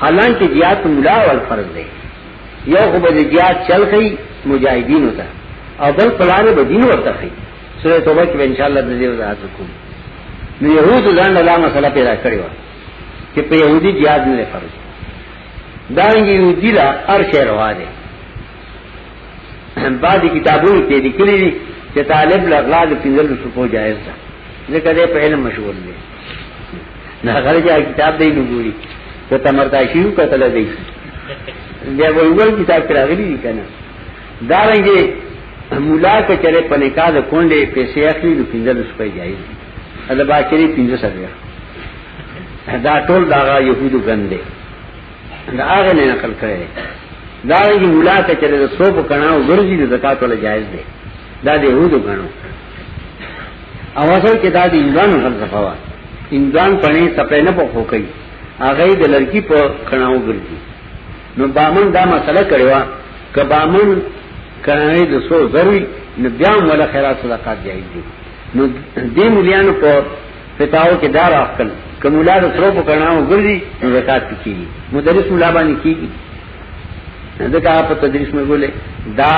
حالانکه جهاد په ملا ول فرض دی یو خو به جهاد چل خي مجاهدین وتا او بل پلان به دین ورته خي سورې توبه کې ان شاء الله د دې وضاحت وکړو نو يهود ځان له مسله پیدا کړی و چې په يهودي جهاد نه فرض دا يهودي لا هر شی روا دي بعد کتابونو کې لیکلي چې طالب لا غلا د پنځل سپو جایز ده ځکه دې په علم مشغول دي نه غره چې کتاب دی نو ګوري ته تمرتا شیو کتل دی بیا وګور کتاب کې راغلي دي کنه دا رنګه مولا کې چلے پنیکا د کونډې پیسې اخلي نو 15 روپۍ جایز دي دا باکری 15 سره دا ټول دا یهودو ګندې دا هغه نه نقل کړي دا یې مولا ته چلے د سوپ کڼاو ګرځي د زکات ولا جایز دي دا د یهودو غنو او اصل کې دا د ایندوان فلسفه وا ایندوان پنه سپې نه پخو کوي هغه د لړکی په کڼاو ګرځي نو بامن دا مسله کړو ک بامن کڼاوي د سو ضروري نو بیا ولا خیرات صدقات جایز دي نو دې مليانو په فتاو کې دار اخل کومولار سره په کڼاو ګرځي نو زکات کیږي مدرس مولا باندې کیږي دا کار په تدریس مې ګولې دا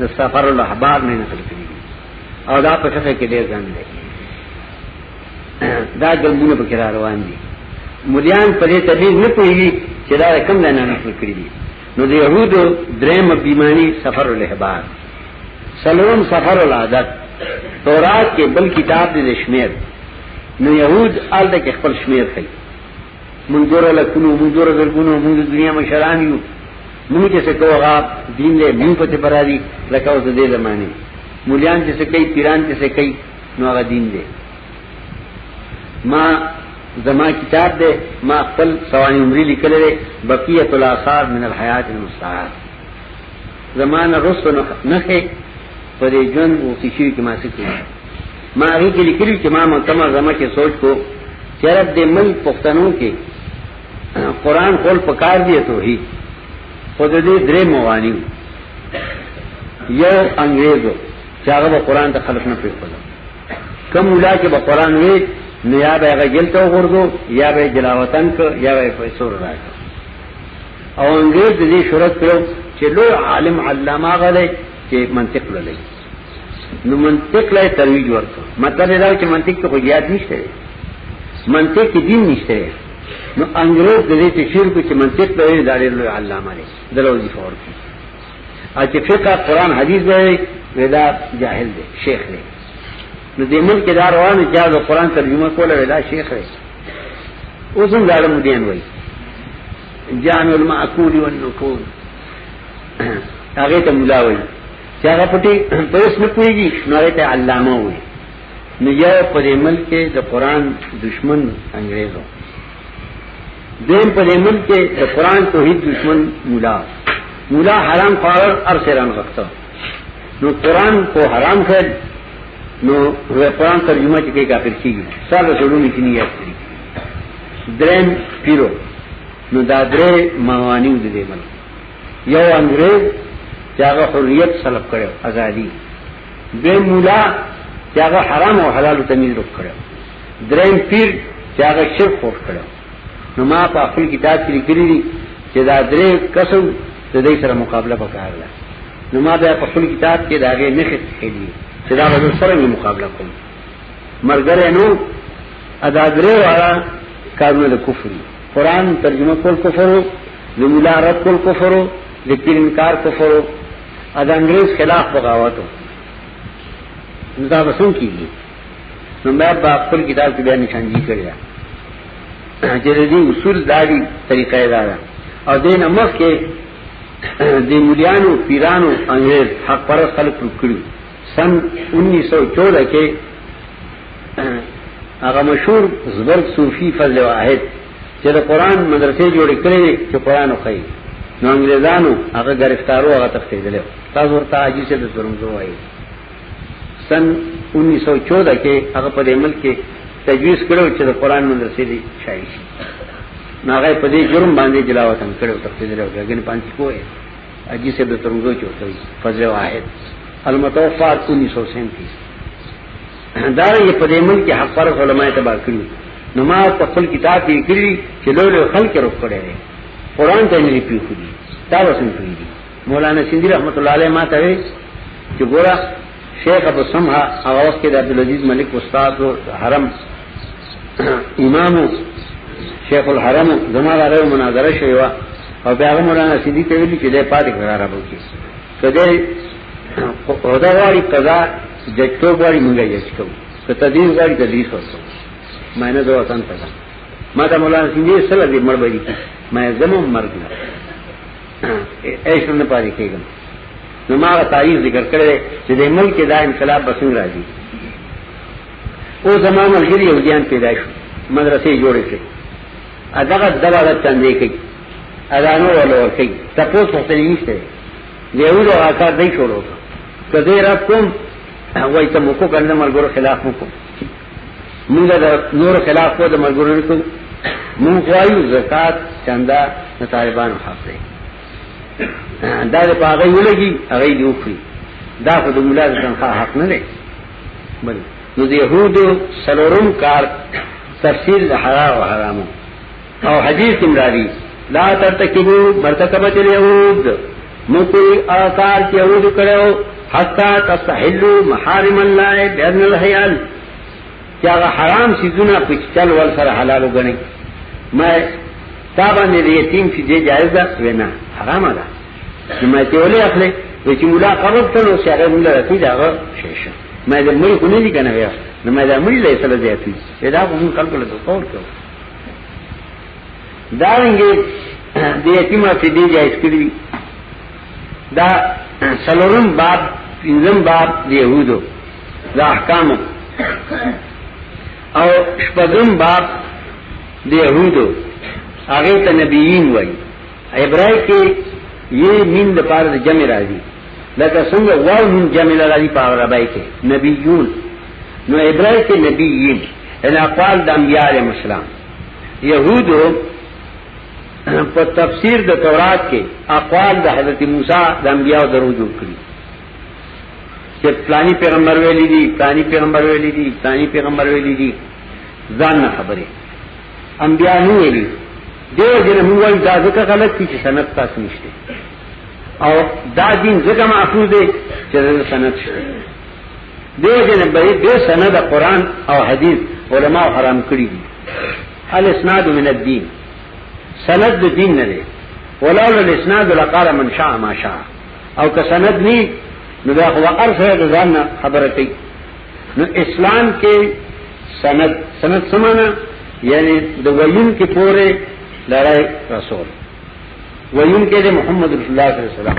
د سفر الاحبار نه نقل کړی او دا په څه کې ډېر ځان دی دا ګمونه په کرا روان دي مليان په دې تدریس نه پوهیږي چې دا کم نه نقل کړی دي نو د يهودو درېم بیمانی سفر الاحبار سلام سفر العادت تورات کې بل کتاب دې شمیر نو يهود آل د خپل شمیر کوي مونږ ګوره لکونو مونږ ګوره زرګونو مونږ د دنیا مشران یو مونږ چې څه کوو هغه دین دی مونږ پسې برا دي لکه اوس د دې زمانې مولیان چې څه کوي پیران چې څه کوي نو هغه دین دی ما زما کتاب دی ما خپل سوانی عمری لیکل دی بقیت الاثار من الحیات المستعار زمانه رسو نه په دې ژوند او کشي کې ما څه کوي ما هغه کې لیکلي چې ما مکمه زما کې سوچ کو چې رب دې ملک پښتنو کې قران خپل پکار دی ته هی خود دې درې موانی یو انګريزو چې هغه به قران ته خلق نه پیښول کوم ولا چې به قران وی نو یا به هغه جلته وګورځو یا به جلاوطن کو یا به پیسو راکو او انګريز دې شروع کړو چې لوی عالم علامه غلې چې منطق لولې نو منطق لای ترویج ورکو مطلب دا چې منطق ته خجیات نشته منطق کې دین نشته نو انګريز د دې چې شرک چې منطق ته ویل داري له علامه لري درو دي فور کی او چې فقہ قران حدیث دی ودا جاهل دی شیخ دی نو دې ملک دا روان چې دا قران ترجمه کوله ودا شیخ دی اوس هم دا مدین وای جان المعقول والنقول هغه ته ملاوي چې هغه پټي په اسم کوي نو ته علامه وي نو یو په دې ملک کې د قران دشمن انګريزو دیم په دې ملک کې د قران توحید دشمن مولا مولا حرام خور ارسلان وخته نو قران کو حرام کړ نو قران ترجمه کې کافر کیږي سال رسولونه کې نیت کړی درم پیرو نو دا درې موانیو دې ملک یو انګریز چې هغه حریت سلب کړو ازادي به مولا چې هغه حرام او حلال تمیز روک کړو دریم پیر چې هغه شرک خوښ کړو نو ما په خپل کتاب کې لیکلي دي چې دا درې کسو د دې سره مقابله وکړ نو ما بیا په خپل کتاب کې دا غي نه خېلي چې دا به سره مقابله کوم مرګره نو ادا درې والا کارونه د کفر قرآن ترجمه کول کفر د مولا رد کول کفر و د پیر انکار کفر و او د انګریز خلاف بغاوت و نو دا به څنګه کېږي نو ما په خپل کتاب کې بیا نشانجي کړی ده چې د دې اصول دا دي طریقه یې دا ده او دې نه مخکې د مولیانو پیرانو انګریز حق پر خلق کړو سن 1914 کې هغه مشهور زبر صوفي فضل واحد چې د قران مدرسې جوړې کړې چې قران وخی نو انګريزانو هغه گرفتارو هغه تختیدل تاسو ورته اجي څه د ترمزو وایي سن 1914 کې هغه په دې ملک کې تجویز کړو چې د قران مدرسې دی شایي شي ناغه په دې جرم باندې جلاوطن کړو تختیدل او هغه نه پانچ کوی اجي څه د ترمزو چورته فضل واحد المتوفات 1937 دا یې په دې ملک حق پر علماء تبا کړی نو ما په خپل کتاب کې کړی چې لوی لوی خلک روک کړي دي قران ته نه پیو خو دي دا وسن کړی دي مولانا سیندی رحمت الله علیه ما ته وی چې ګوره شیخ ابو سمحه هغه وخت کې د عبد العزيز ملک استاد او حرم امام شیخ الحرم زموږ راو مناظره شوی و او بیا مولانا سیندی ته ویل چې د پاتې غراره بوکي کده خدا غاری قضا جټو غاری مونږه یې چکو کته دې غاری د دې خاصو مینه دا وطن قضا ما ته مولانا سینې سره دې مړ بری کی ما زمو مرګ نه ایشن نه پاره کېږم نو ما تاریخ ذکر کړی چې د ملک دا انقلاب بسنګ راځي او زمانه غیر یو ځان پیدا شو مدرسې جوړې کړې اګه دغه دغه چاندې کوي ادانو ولو ورکی تپوس پختنی نشته دیو دا آکار دی شروع که دی رب کم وای ته مکو کنه مرګور خلاف مکو موږ د نور خلاف کو د مرګور نکو موږ وایو زکات چندا د طالبانو حق دی دا د پاغې ولګي هغه دی وکړي دا خو د مولا د تنخواه حق نه دی بل نو د يهودو سلورم کار تفسیر د حلال او حرامو او حدیث کې راځي لا ترتکبو مرتکبت اليهود مو کوئی آثار کې یهود کړو حتا تستحلوا محارم الله باذن الحلال چې هغه حرام سيزونه په چل ول سره حلال وګڼي ما تا باندې د یتیم چې جایز ده وینا حرام ده چې ما ته ولې اخلي و چې مولا قبض کړو چې هغه مولا رتی دا هغه شیشه ما دې مړ کو نه دي کنه بیا نو ما دې مړ لې سره زیاتې دا کوم خلکو له دوه کول کړو دارنګه د یتیم ته دی جایز کړی دا سلورم باب پنځم باب د يهودو د احکام او شپږم باب د يهودو هغه ته نبیین وای عبرای کې یې مين د پاره د جمع راځي لکه څنګه واو نون جمع راځي په عربی کې نبیون نو عبرای کې نبیین ان اقوال د انبیاء علیهم السلام يهودو په تفسیر د تورات کې اقوال د حضرت موسی د انبیاء درو جوړ کړی چې پلانی پیغمبر ویلي دي پلانی پیغمبر ویلي دي پلانی پیغمبر ویلي دي ځان نه خبره انبیاء نه ویلي دیو جن موږ دا ځکه غلط دي چې سند تاسو نشته او دا دین ځکه معفوظ دی چې سند شته دیو جن بے بے سند قرآن او حدیث علماء حرام کری دی الاسناد من الدین سند دو دین ندے ولولا الاسناد لقال من شاء ما شاء او که سند نی نو دا خو ارسه د ځان خبره کوي نو اسلام کې سند سند سمانا یعنی د ویون کې پوره لړای رسول ویون کې د محمد رسول الله صلی الله علیه وسلم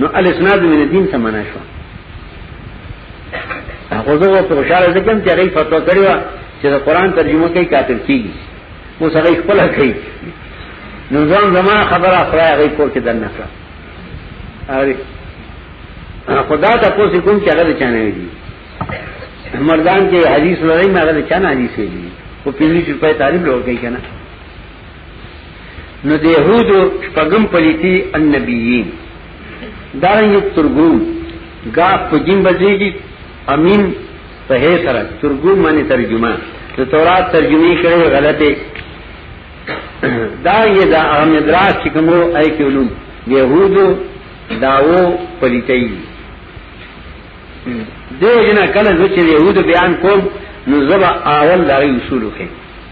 نو الاسناد من الدين څه معنا شو هغه زه په خوشاله ځکم چې هغه فتوا کړی و چې د قران ترجمه کوي کافر کیږي مو سره خپل کوي نو ځان زما خبره خو هغه کور کې دنه کړه اره خدا ته پوسی کوم چې هغه چانه وي مردان کې حدیث لري ما هغه چانه حدیث وي په پیلی چې په تعریف لوګي کنه نو د يهودو شپږم پليتي النبيين دارنګ ترګوم غا په جیم بزیږي امین په هي سره ترګوم باندې ترجمه د تورات ترجمه کړي غلطه دا یې دا احمد راز چې کومو اي کې علوم يهودو داو پليتي دې جنا کله چې يهودو بیان کوم نو زبا اول داري اصول کوي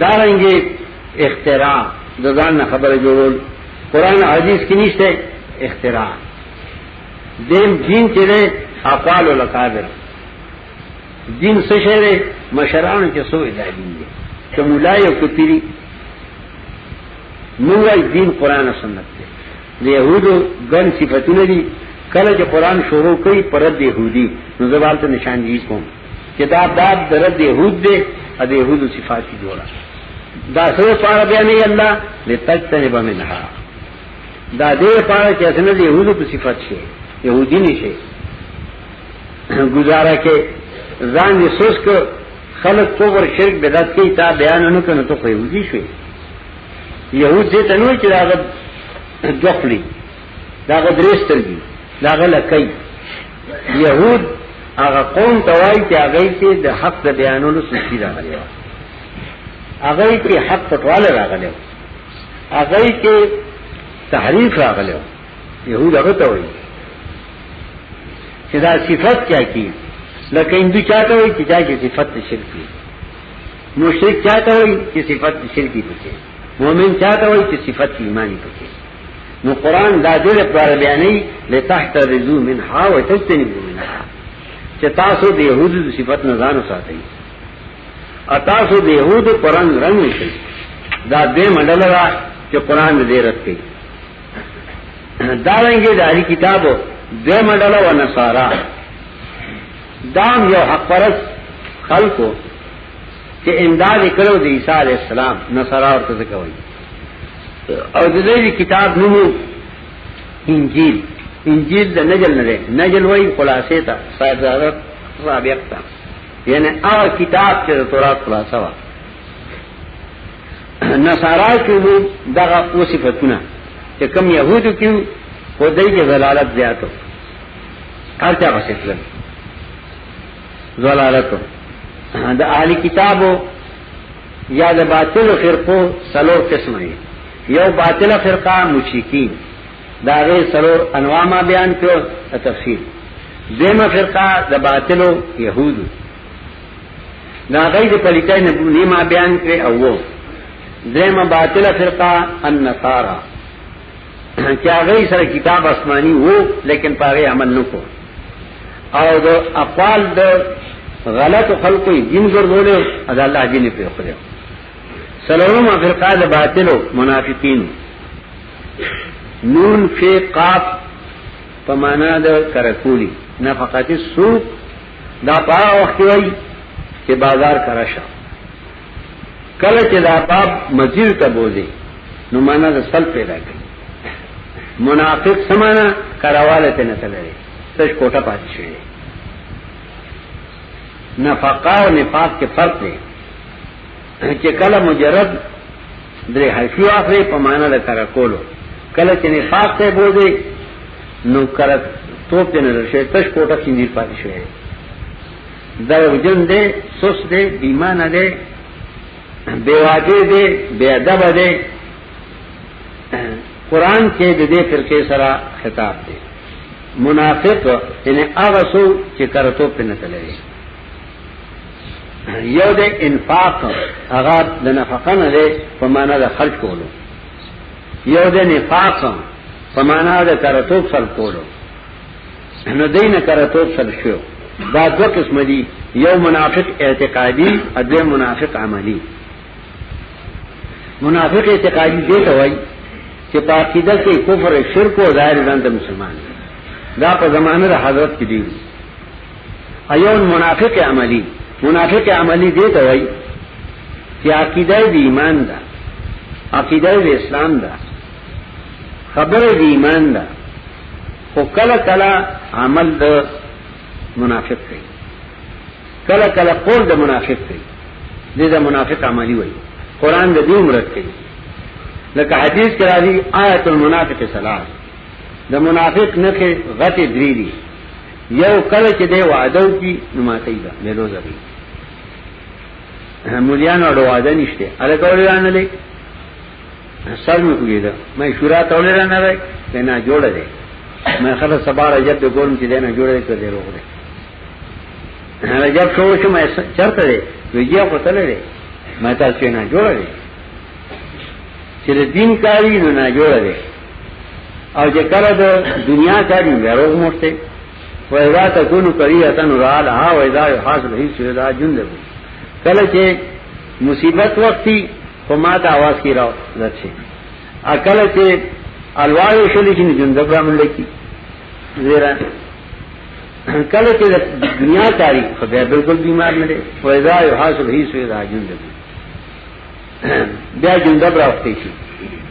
دارنګي اختراع د ځان نه خبره جوړول قران حدیث کې نشته اختراع دین دین چې ده اقوال الاکابر دین څه شی دی مشرانو کې سو اداري دي چې مولای او کپیری نو وايي دین قران او سنت دی د يهودو ګن صفاتونه دي کله چې قران شروع کوي پر د يهودي نو زوال ته نشان دي کوم چې دا باب د رد يهود دی او د يهودو صفات دي جوړه دا سره پاره بیا نه الله لتجتنی بمنها دا دې پاره چې اسنه د يهودو په صفات شي يهودي نشي گزاره کې ځان یې سوس کو خلق کوبر شرک بدعت کې تا بیان نه کنه ته خو يهودي شوي يهود دې ته نو چې دا دوخلی دا غدرستر دي دا غلکې يهود هغه قوم ته وایي چې هغه کې د حق د بیانولو سستی راغلی و هغه کې حق پټواله راغلی و هغه کې تحریف راغلی و يهود هغه ته وایي چې دا صفت کیا کی لکه هندو چاته وایي چې دا کې صفت شرکی مشرک چاته وایي چې صفت شرکی پکې مؤمن چاته وایي چې صفت ایمانی پکې نو قران دا دې لپاره بیانې لتحت رزو من ها و تجتنی من ها چې تاسو د يهودو د صفات نه ځان وساتئ ا تاسو د يهودو پرنګ رنگ نشئ دا دې منډل را چې قران دې رد کړي دا رنګه د هرې کتابو دې منډل و نصارا دام یو حق پرس خلقو چې امداد کړو د عیسی علی السلام نصارا ورته څه کوي او د دې کتاب نوم انجیل انجیل د نجل نه دی نجل وای خلاصې ته صاحب زادت رابعه ته یعنی هغه کتاب چې د تورات خلاصه وا نصارا کې دغه او صفاتونه چې کم يهودو کې خدای کې ضلالت زیاتو هر چا وسیتل زلالتو دا اهلی کتابو یا دا باطل فرقو سلور قسم ہے یو باطل فرقہ مشرکین دا غیر سلور انواع ما بیان کرو تفصیل دیم فرقہ دا باطلو یهودو دا غیر دا پلیتای نبونی ما بیان کرے اوو دیم باطل فرقہ النصارہ چې هغه سره کتاب آسماني وو لیکن پاره عمل نکو او د اقوال د غلط خلقو دین ګرځول او د الله دین په خره سلام فرقه د باطلو منافقین نون فی قاف په معنا د کرکولی نفقات سوق دا پاو وخت وای چې بازار کرا شو کله چې دا باب مزیر ته بوزي نو معنا د سل پیدا کوي منافق سمانا کرواله ته نه تللی تش کوټه پاتې شي نفقا او نفاق کې فرق دی چې کله مجرد درې حرفي اخلي په معنا د کار کولو کله چې نفاق ته بوزي نو کرت توپ دې نه شي تش کوټه کې دیر پاتې شي دروغجن دی سس دی بیمانه دی بیواجه دی بی ادب دی قرآن کې د دې فرقې سره خطاب دی منافق یعنی هغه سو چې کرتو په نه تللی یو د انفاق هغه د نفقه نه دی په معنا د خرج کولو یو د نفاق په معنا د کرتو خرج کولو نو دینه کرتوب سر شو دا دو قسم دي یو منافق اعتقادي او دوی منافق عملی منافق اعتقادي دی ته وایي چې په عقیده کې کفر شرک او ظاهر ځان ته مسلمان دا په زمانه د حضرت کې دی ایو منافق عملی منافق عملی دی ته وایي چې عقیده دی ایمان ده عقیده دی اسلام ده خبره دی ایمان ده خو کله کله عمل د منافق کوي کله کله قول د منافق کوي دې د منافق عملی وایي قران د دې مراد کوي لکه حدیث کې راځي آیت المنافق صلاح د منافق نه کې غټه درې دي یو کله چې دی وعده وکي نو ماته یې ده نه روزه کوي مولیان اړو وعده نشته الکه ولې نه لې سر مې کوګیدا مې شورا ته ولر نه راي نه جوړ دی مې خله سبا رجب د ګورم چې نه جوړ دی کړي روغ دی رجب شو چې مې چرته دی ویجیا پته لري مې تاسو نه جوړ دی چې دین کاری نه نه جوړ دی او چې کله د دنیا کاری نه روغ مرته وإذا تكون قرية رعالها وإذا يحاصل هي سيدا جندب کله چې مصیبت وخت په ما ته आवाज کی راو درشي اکل چې الوایو شلې چې جنده برامن لکی زیرا کله چې دنیا تاریخ خو به بالکل بیمار نه دی فیضا یحاسب هی سویدا جنده بیا جنده براوستي شي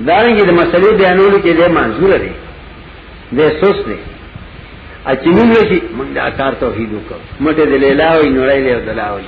دا رنګه د مسلې بیانولو کې له منظور دی د سوس دی اچینو شي موږ دا کار توحید وکړو مټه د لیلا او نړۍ له دلاوي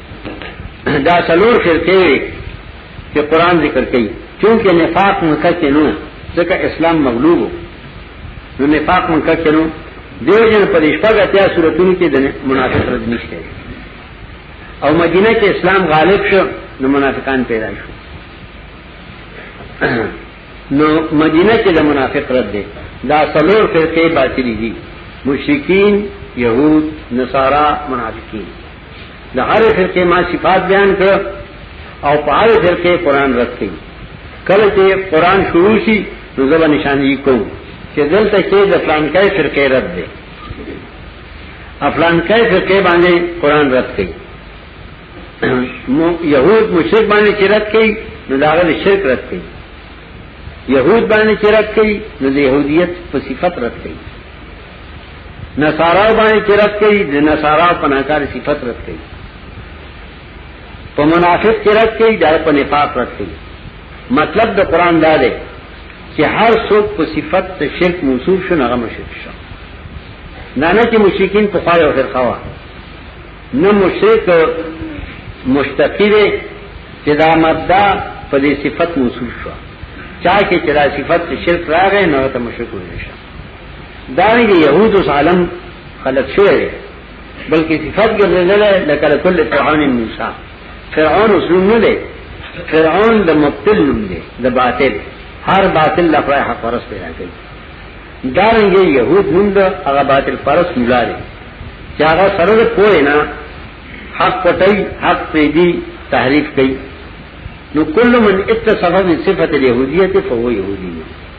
دا سلور فرقه وي چې قران ذکر کوي چونکه نفاق مکه کې نو ځکه اسلام مغلوب نو نفاق مکه کې نو دیو جن پر شپږ اتیا سورتونو کې د منافق رد نشته او مدینه کې اسلام غالب شو نو منافقان پیدا شو نو مدینه کې د منافق رد دی دا سلور فرقه باطلی دي مشرکین یهود نصارا منافقین د هر فرقه ما صفات بیان کړ او په هر فرقه قران رد کړي کله چې قران شروع شي نو زبر نشانه کوم چې دلته کې د پلان کې فرقه رد ده افلان کې فرقه باندې قران رد کړي يهود مشرک باندې چې رد کړي نو داغه شرک رد کړي يهود باندې چې رد کړي نو د يهوديت په صفت رد کړي نصارا باندې چرت کوي د نصارا په ناکار صفت رد کوي په منافق چرت کوي دا په نفاق رد کوي مطلب د قران دا دی چې هر څوک په صفت ته شرک موصوف شنه هغه مشرک شو نه نه چې مشرکین په خاله او فرقه وا نه مشرک مشتقی دی چې دا مبدا په دې صفت موصوف شو چا کې چې دا صفت شرک راغی نو ته مشرک ونشي دارنګ يهودو ظالم خلق شوی دی بلکې صفات ګرځیدل لکه کل فرعون موسی فرعون اسلوب نه دی فرعون د مبتل نوم دی د باطل هر باطل لپاره حق پرست پیدا کوي دارنګ يهود نوم د هغه باطل پرست مولا دی چې هغه سره د کوی نه حق پټي حق پیدي تحریف کوي نو کل من اتصف من صفت اليهودیت فهو يهودی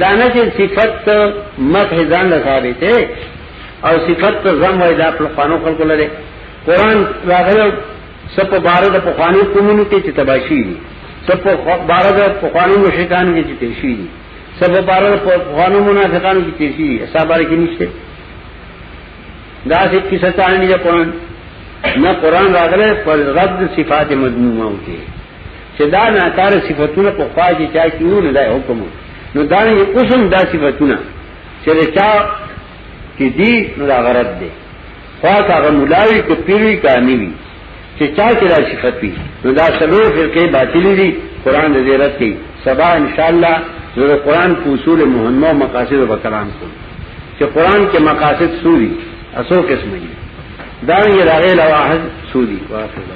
دانه چې صفت مدح ځان له ثابت او صفت زم وای دا په قانون خلق لري قران راغله سپ بار د په قانون کومونو کې چې تباشي دي سپ بار د په قانون مشرکان کې چې تشي دي سپ بار د په قانون منافقان کې تشي دي صحابه کې نشته دا چې کیسه ته نه قران نه قران راغله پر رد صفات مذمومه کې چې دا ناکاره صفاتونه په خوا کې چا کې وو نه دا حکم نو دا نه اوسم دا صفاتونه چې چا کې دي نو دا غرض دی خوا هغه ملاوي کو پیری کا نیوي چې چا کې دا صفات وي نو دا څلور فرقې باطل دي قران دې رد کړي سبا ان شاء الله زه قران په اصول مهمه او مقاصد او کلام کوم چې قران کې مقاصد سوري اسو قسمه دي دا یې راغې لواحد سوري واخلو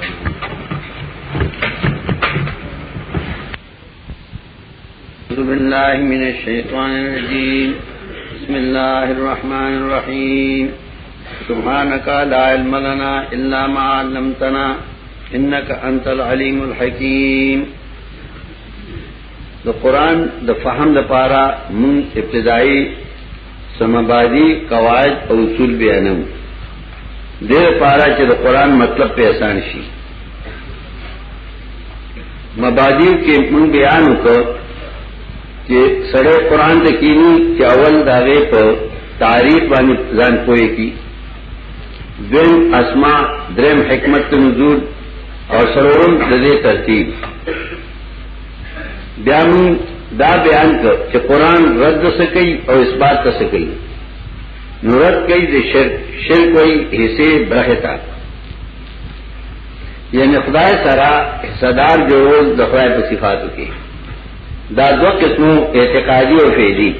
بالله من الشیطان الرجیم بسم الله الرحمن الرحيم سبحانك لا علم لنا إلا ما علمتنا إنك أنت العليم الحكيم د قران د فهم لپاره مون ابتدایي سمبادي قواعد او اصول بیانو د لپاره چې د قران مطلب په اسان شي مبادی کې مون بیان وکړ چې سره قران ته کینی چې اول داغه په تاریخ باندې ځان پوي کی دین اسماء درم حکمت نزول او سرورم د دې ترتیب بیا موږ دا بیان کړ چې قران رد څه کوي او اثبات څه کوي نو رد کوي د شرک شرک وایي حصے برخه تا یعنی خدای سره صدار جوړول د خدای په صفاتو کې دا دو قسمو اعتقادي او فعلی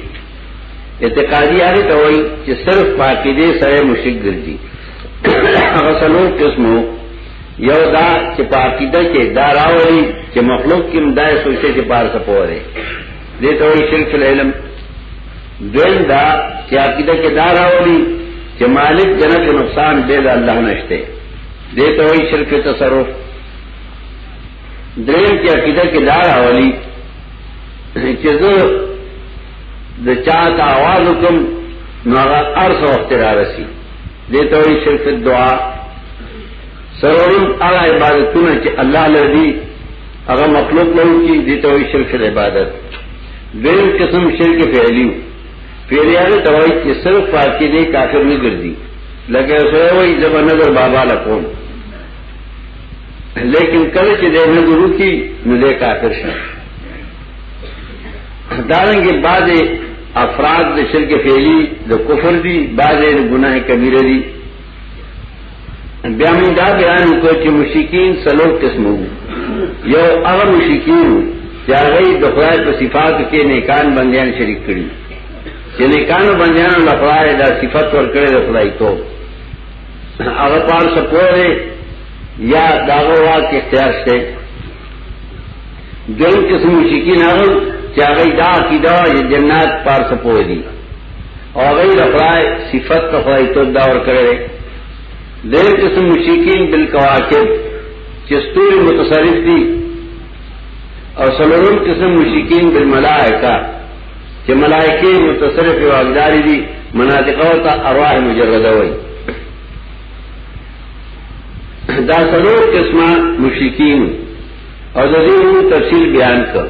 اعتقادي هغه ته وایي چې صرف پاکیده سره مشرک ګرځي هغه څلور قسمو یو دا چې په عقیده کې دا راوړي چې مخلوق کې مدای سوچي چې بار څه پوره دي ته وایي شرک العلم دویم دا چې عقیده کې دا راوړي چې مالک جنت نقصان به د الله نشته دي ته وایي شرک تصرف دریم کې عقیده کې دا راوړي چې زه د چا ته आवाज وکم نو هغه ارث وخت را رسی دي ته وایي شرک دعا سرورم هغه عبادتونه چې الله لري هغه مخلوق له کی دي ته شرک عبادت دویم قسم شرک فعلی پیریانه توای چې صرف فاقی دي کافر نه ګرځي لکه سره وای زبر نظر بابا لکوم لیکن کله چې د نظر کی نو له کافر شي دارنګه بعد افراد د شرک فعلی د کفر دي بعد د ګناه کبیره دي بیا موږ دا بیان وکړو چې مشرکین څلور قسمو یو هغه مشرکین چې هغه د خدای په صفات کې نیکان بندیان شریک کړي چې نیکان بندیان له خدای د صفات ورکړي د خدای ته هغه پار سپوره یا داغه واک اختیار شته دویم قسم مشرکین هغه چې هغه دا عقیده وا چې جنات پار سپو دي او هغه د خدای صفت ته خدای ته دا ور کړی دیم قسم مشرکین بالکواکب چې ستوري متصرف دي او سلورم قسم مشرکین بالملائکه چې ملائکه متصرف او اقدار دي مناطقه او ارواح مجرده وي دا سلور قسمه مشرکین او د دې نور تفصیل بیان کړ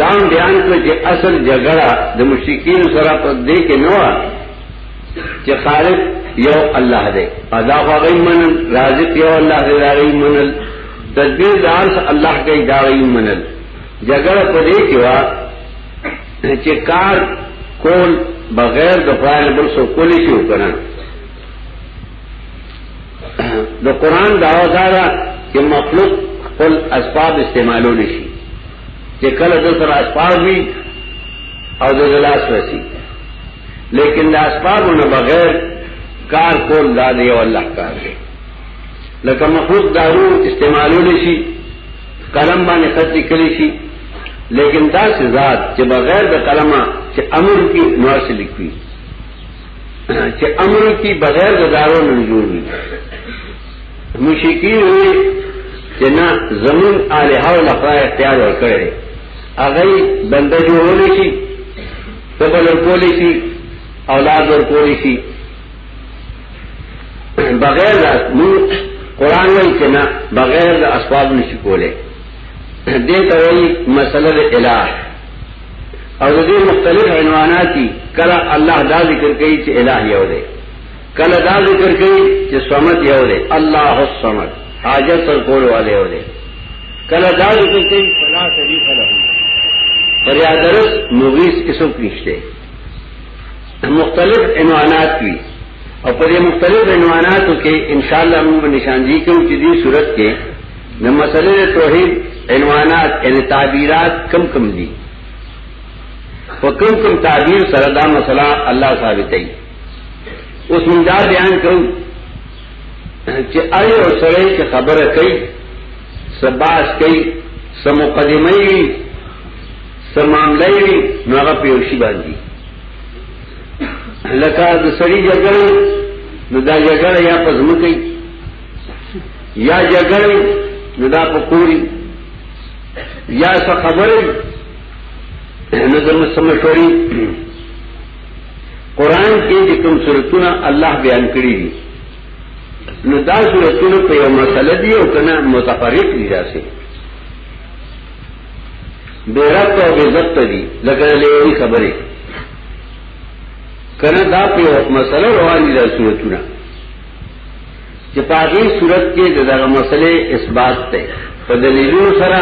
دا بیان کړ چې اصل جګړه د مشرکین سره په دې کې نه و چې خالق یو الله دی ادا غوی من رازق یو الله دی راغی من تدبیر دار الله کوي دا غوی من جګړه په دې کې و چې کار کول بغیر د خدای بل څه کولی شي وکړي د قران دا وزاره چې مخلوق خپل اسباب استعمالول شي چې کله د سره اسباب وي او د لاس رسی لیکن د اسباب نه بغیر کار کول دا دی او الله کار دی لکه مخلوق دارو استعمالول شي قلم باندې خط کلی شي لیکن دا سزا چې بغیر د قلمه چې امر کې نور څه لیکوي چې امر کی بغیر د دارو نه جوړ دي مشکین وي چې نه زمون الها او لقای اختیار ورکړي هغه بنده جوړول شي تبل ورکول شي اولاد ورکول شي بغیر د مو قران وایي چې نه بغیر د اسباب نشي کوله دې ته وایي مسله الہ او د دې مختلف عنوانات دي کله الله دا ذکر کوي چې الہ یو دی کله دا ذکر کوي چې صمد یو دی الله الصمد حاجت پر کول والے یو دی کله دا ذکر کوي فلا شریک له پر یادرس مغیث اسم نشته مختلف عنوانات دي او په دې مختلف عنواناتو کې ان شاء الله موږ نشاندهي کوو چې دې صورت کې نو مسلې توحید عنوانات ان تعبیرات کم کم دي په کم کم تعبیر سره دا مسله الله ثابتې اوس موږ دا بیان کوو چې اړ او سره چې خبره کوي سباس کوي سم مقدمه وي سم معاملې وي نو هغه په یو شی باندې لکه د سړي جګړه نو دا جګړه یا پزمکې یا جګړې نو دا په کوری یا څه خبرې نو د مسمشوري قران کې د کوم سورتونه الله بیان کړی دي نو دا سورتونه په یو مسله دی او کنه متفرق دي راځي بیرت او عزت دي لکه لوی خبره کنه دا په یو مسله رواني دي سورتونه چې په دې صورت کې دغه مسلې اثبات ته په دلیلو سره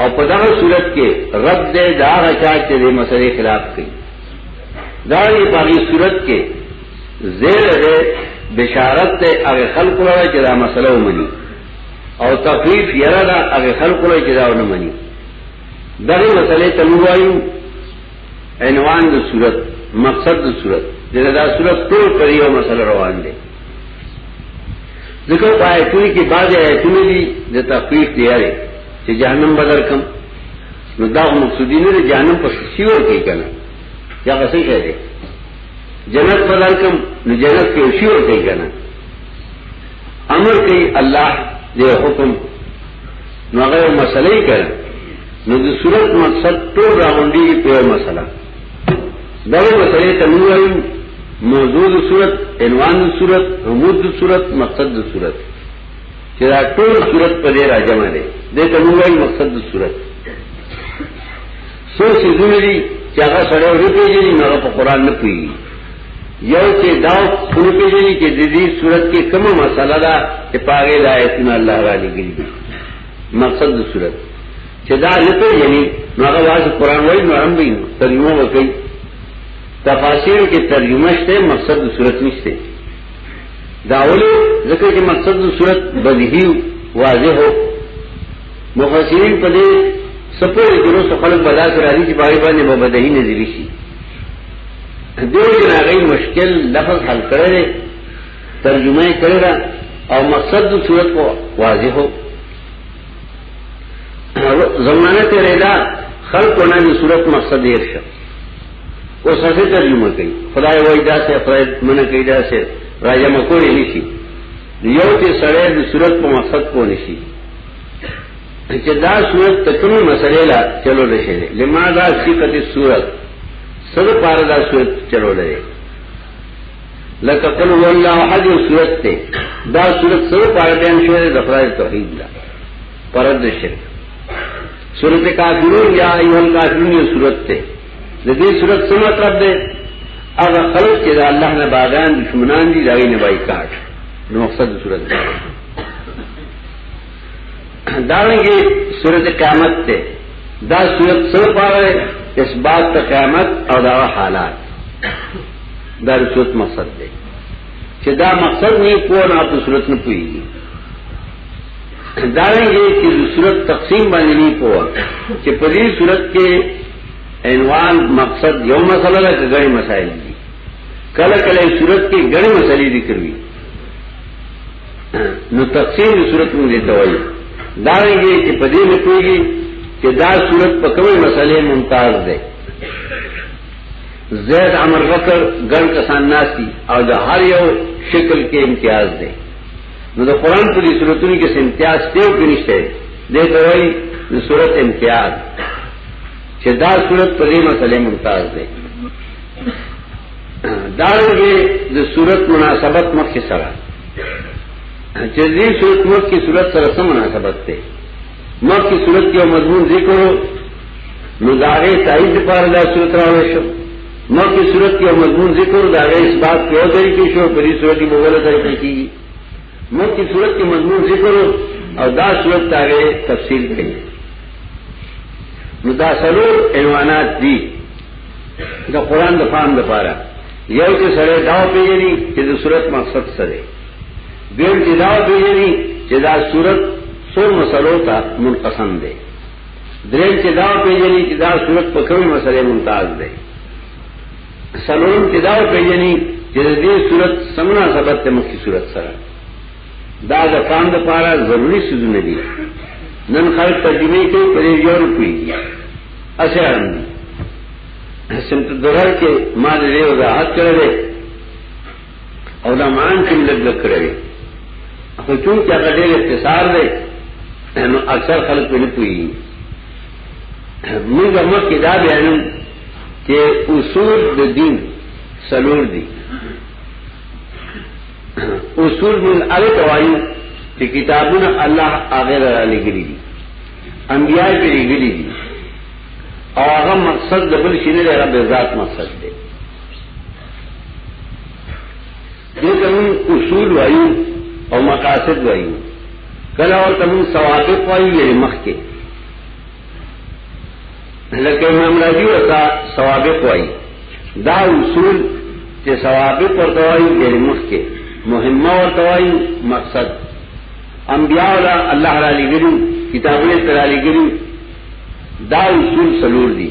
او په دغه صورت کې رب دې دا راچا چې دې مسلې خلاف کوي دا یې په دې صورت کې زیر دې بشارت ته هغه خلق لپاره چې دا مسله ومني او تخفیف یره دا هغه خلق لپاره چې دا ونه مني دغه مسلې ته وایو عنوان د صورت مقصد د صورت دغه دا صورت ټول پر یو مسله روان دي ذکر آیتونه کې بعض آیتونه دي د تخفیف دی اړ چې جهنم بدر کم نو دا مقصودی نه جهنم په سیور کې کنه یا څه شي دی جنت بدر کم نو جنت کې سیور کې کنه امر کوي الله دې حکم نو هغه مسلې کړه نو د صورت مقصد ټول راغونډي په مسله دا مسلې ته نوایو موضوع د صورت عنوان د صورت عمود د صورت مقصد د صورت چې دا ټول صورت په دې راځم نه دي د ته نوایو مقصد د صورت سو سیزونه دي چې هغه سره ورو پیژني نو په قران نه پوي یو چې دا ټول پیژني چې د دې صورت کې کومه مسله ده چې پاګه د آیتونه الله را لګي مقصد د صورت چې دا نه پیژني نو هغه واځي قران وایي نو هم به ترجمه وکړي تفاسیر کې ترجمه شته مقصد د صورت نشته دا ولې ځکه چې مقصد د صورت بدیهی واضح هو مفسرین په دې سپورې درو سفل بلا کراري چې باغی باندې به بدیهی نظر شي دې جناغي مشکل لفظ حل کړل ترجمه کړل او مقصد د صورت کو واضح هو زمانه ته رضا خلقونه د صورت مقصد یې شو اوس څه ترجمه کوي خدای وای دا څه خدای منه کوي دا څه راځه مکوړي نشي یو چې سره د صورت په مقصد کو نشي چې دا صورت تکمه مسئله لا چلو نشي لماذا صفت الصورت سر پار دا صورت چلو لري لکه قل هو الله احد صورت ته دا صورت سر پار دین شوی د خدای توحید لا پرد شرک سورت کافرون یا ایوان کافرون یا سورت تے لدی سورت سمت رب دے اگر خلق چیزا اللہ نے باغان دشمنان دی دائی نبائی کاٹ نو مقصد سورت دے دارنگی سورت قیامت تے دا سورت سمت پاوے اس بات تا قیامت او دا حالات دا سورت مقصد دے چیزا مقصد نہیں کون آپ سورت نپوئی گی دارنګه چې د صورت تقسیم باندې نه پوهه چې په دې صورت کې عنوان مقصد یو مسله ده چې غړي مسائل دي کله کله صورت کې غړي مسلې ذکر وي نو تقسیم د صورت مونږ ته وایي دارنګه چې په دې نه پوهیږي چې دا صورت په کومه مسلې ممتاز ده زید امر وکړ ګڼ کسان ناسي او د هر یو شکل کې امتیاز ده نو د قران په دې صورتونو کې امتیاز ته ورنيشته دې ته وایي د صورت امتیاز چې دا صورت په دې مسلې ممتاز دی دا رنګه د صورت مناسبت مخکې سره چې دې صورت مخکې صورت سره سم مناسبت ده مخکې صورت کې مضمون ذکر نو داغه تایید پر دا صورت راوښو مکه صورت کې مضمون ذکر دا غي اثبات په دې کې شو په دې صورت کې مغول طریقې کې مکه صورت کې مضمون ذکر او دا صورت تاغه تفصیل کړي نو دا سلور عنوانات دي د قران د فهم لپاره یو چې سره دا پیژني چې د صورت مقصد سره دیم چې دا پیژني چې دا صورت څو مسلو ته منقسم دي دریم چې دا پیژني چې دا صورت په کومه مسله ممتاز دی سلام چې دا پیژني چې د دې صورت سمنا سبب ته مخکې صورت سره دا د کام د پاره ضروری سوزونه دي نن خلک ترجمه کوي په دې جوړ کوي اسه اړندي سمت درر کې ما دې وضاحت کړې او دا مان چې لږ لږ کړی خو چون چې هغه ډېر اختصار دی نو اکثر خلک په لپوي موږ مخ کې دا بیانو چې اصول د دین سلور دي اصول من هغه توایو چې کتابونه الله هغه را لګري دي انبیاء په لګري دي او هغه مقصد د بل شي نه رب ذات مقصد دی دې ته مون اصول وایو او مقاصد وایو کله ورته مون ثوابت وایو یې مخکې لکه امام راضي ورته ثوابت وایي دا اصول چې ثوابت ورته وایي یې مخکې مهمه ورته وایي مقصد انبیاء ولا الله را لګري کتابونه تر لګري دا اصول سلور دي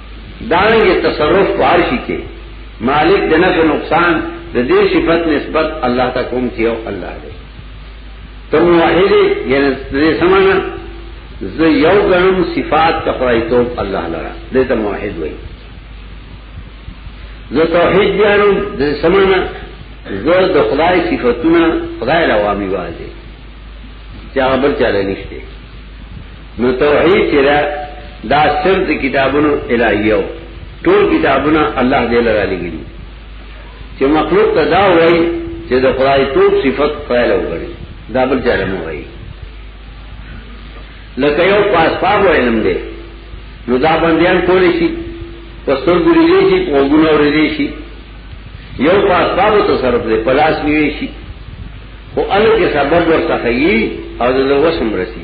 دارنګه تصرف په هر شي کې مالک د نفع نقصان د دې صفت نسبت الله ته کوم چې او الله دی ته موحد یعنی دې سمانا زه یو غنم صفات ته خدای ته الله لرا دې ته موحد وایي زه توحید بیانوم دې سمانا زه د خدای صفاتونه خدای لوامي واځي چې هغه بل چاره نشته نو توحید چې دا دا سر د کتابونو الهیو ټول کتابونه الله دې لرا لګي چې مخلوق ته دا وایي چې د خدای ټول صفت فعل وګړي دا بل ځای نه وایي لکه یو پاسپاب علم دی نو دا بندیان کولی شي پستر ګری دی شي وګونه ور دی شي یو پاسپاب تصرف دی پلاس نیوي شي او الګ سبب ورته خي او د وسم رسي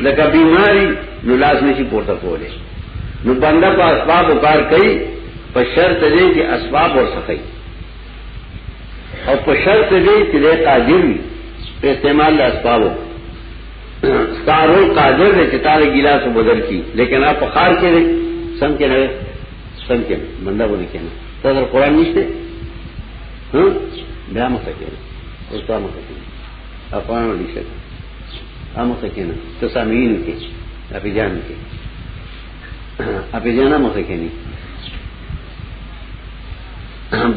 لکه بیماری نو لاس نشي پورته کولی نو بنده په اسباب کار کوي په شرط دی چې اسباب ورسخی او په شرط دی چې له قادر وي په استعمال له اسبابو ستارو قادر دی چې تعالی ګلاس بدل کی لیکن اپ په خار کې سم کې نه سم کې بنده ونه کې نه تاسو قرآن نشته ها بیا مخکې اوس تا مخکې افغان ولې شته امو ته کېنه ته سامعینو کې اپی جان کې اپی جان امو ته کېنه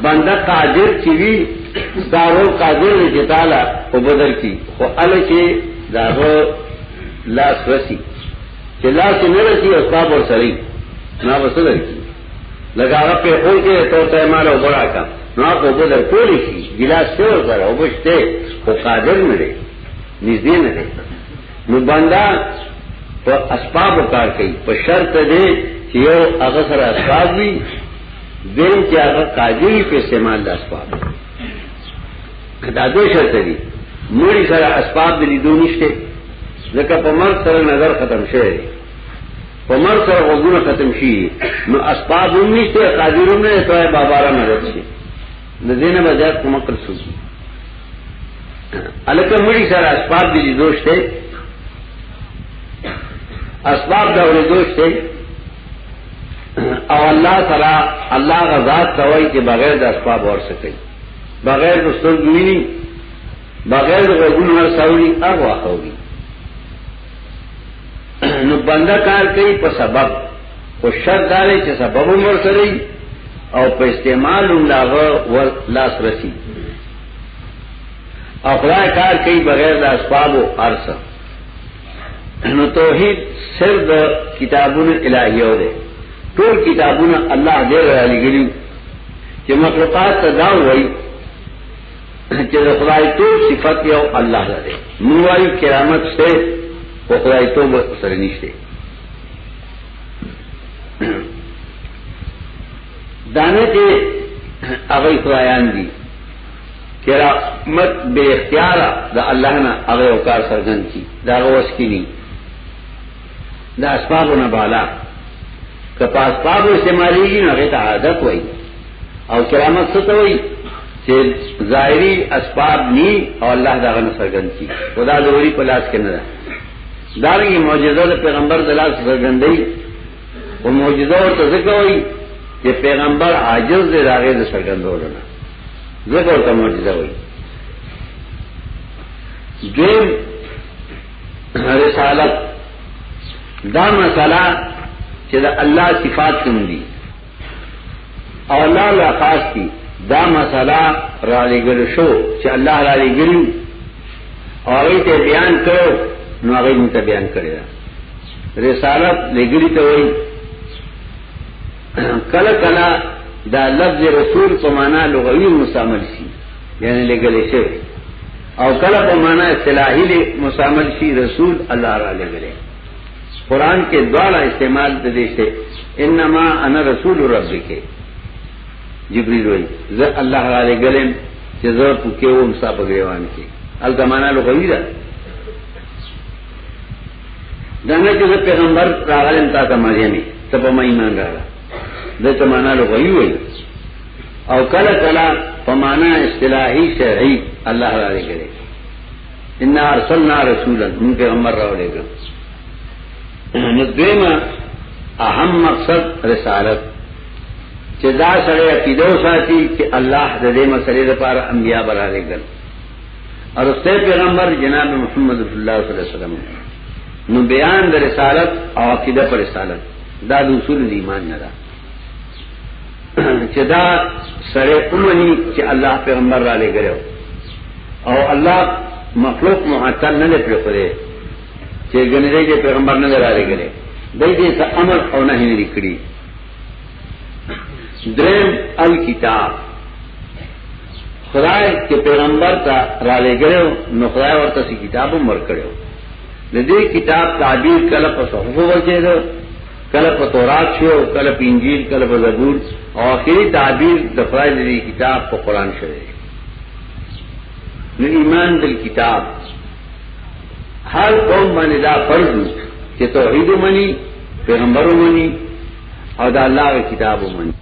بنده قادر چې وی دارو قادر چې تعالی او بدل کی خو ال کې داغه لاس وسی چې لاس نه رسی او صاحب ور سړی نا وسل کی لگا هغه په خو کې تو ته مال او برا کا نو په بدل کولی شي ګلاس څور سره او بشته خو قادر نه دی نږدې نه دی نو بندا په اسباب کار کوي په شرط دی چې یو هغه سره اسباب وي دین چې هغه قاضي په استعمال د اسباب دا دوه شرط دي مړي سره اسباب د لیدو نشته ځکه په مر سره نظر ختم شوی دی په مر سره وګونه ختم شي نو اسباب هم نشته قاضي هم نه توای بابا را مدد شي د دینه به زیات کوم کړ سو الکه مړي سره اسباب دي دوشته اسباب دا ولې دوشته او الله تعالی الله غزاد توي چې بغیر د اسباب اور سکے بغیر د سرګوینی بغیر د غوګونو ور ساوري هغه واخوي نو بنده کار کوي په سبب خو شرط دا دی چې سبب هم ورسره وي او په استعمال هم د هغه ور- لاس رسي او خدای کار کوي بغیر د اسبابو هر څه نو توحید سر د کتابونو الهیو دی ټول کتابونه الله دې را لګلی چې مخلوقات ته دا وایي چې د خدای ټول صفت یو الله لري نو وایي کرامت سه او خدای ټول سره نشته دانه کې هغه خدایان دي کرامت بے اختیار د الله نه هغه او کار سرګن کی دا غوس کی ني دا اسبابونه بالا کپاس پاو استعمالي نه غته عادت وای او کرامت څه ته وای چې ظاهري اسباب ني او الله دا غن سرګن کی خدا دوری په لاس کې نه ده دا یي معجزه د پیغمبر د لاس سرګن دی او معجزه ورته ځکه وایي چې پیغمبر عاجز دی راغی د سرګن دورنه ځکه ورته معجزه وایي دویم رسالت دا مسله چې د الله صفات کوم دي او الله لا خاص دي دا مسله را لګل شو چې الله را لګل او هغه ته بیان کړو نو هغه موږ ته بیان کړی دا رسالت لګلی ته وایي کله کله دا لفظ رسول په معنا لغوي مستعمل شي یعنی لګل شي او کله په معنا اصطلاحي مستعمل شي رسول الله را لګلې قرآن کې دواړه استعمال د دې شته انما انا رسول ربک جبريل وایي زه الله تعالی ګلم چې زه پکې وم صاحب غریوان کې ال زمانہ لغوی ده دنه چې پیغمبر راغلم تا ته مریمه ته په ما ایمان راغله د ته معنا لغوی وایي او کله کله په معنا اصطلاحي شرعي الله تعالی ګلم ان ارسلنا رسولا من پیغمبر راولې ګل نو دیمه اهم مقصد رسالت چې دا سره عقیده ساتي چې الله د دې مسلې لپاره انبیا براله ګل اور اس پیغمبر جناب محمد رسول الله صلی الله علیه وسلم نو بیان د رسالت او عقیده پر رسالت دا د اصول ایمان نه ده چې دا سره اومني چې الله پیغمبر را لګره او الله مخلوق معطل نه لپاره کړی چې ګنې دې پیغمبر نه را لګره دې دې ته امر او نه هنري کړی درم الکتاب خدای چې پیغمبر ته را لګره نو خدای ورته کتاب هم ورکړو د دې کتاب تعبیر کله په صحف ورکړو کله په تورات شو کله په انجیل کله په زبور او اخیری تعبیر د خدای د کتاب په قران شوی نو ایمان بل کتاب هر قوم باندې دا فرض چې توحید منی پیغمبر منی او دا الله کتاب منی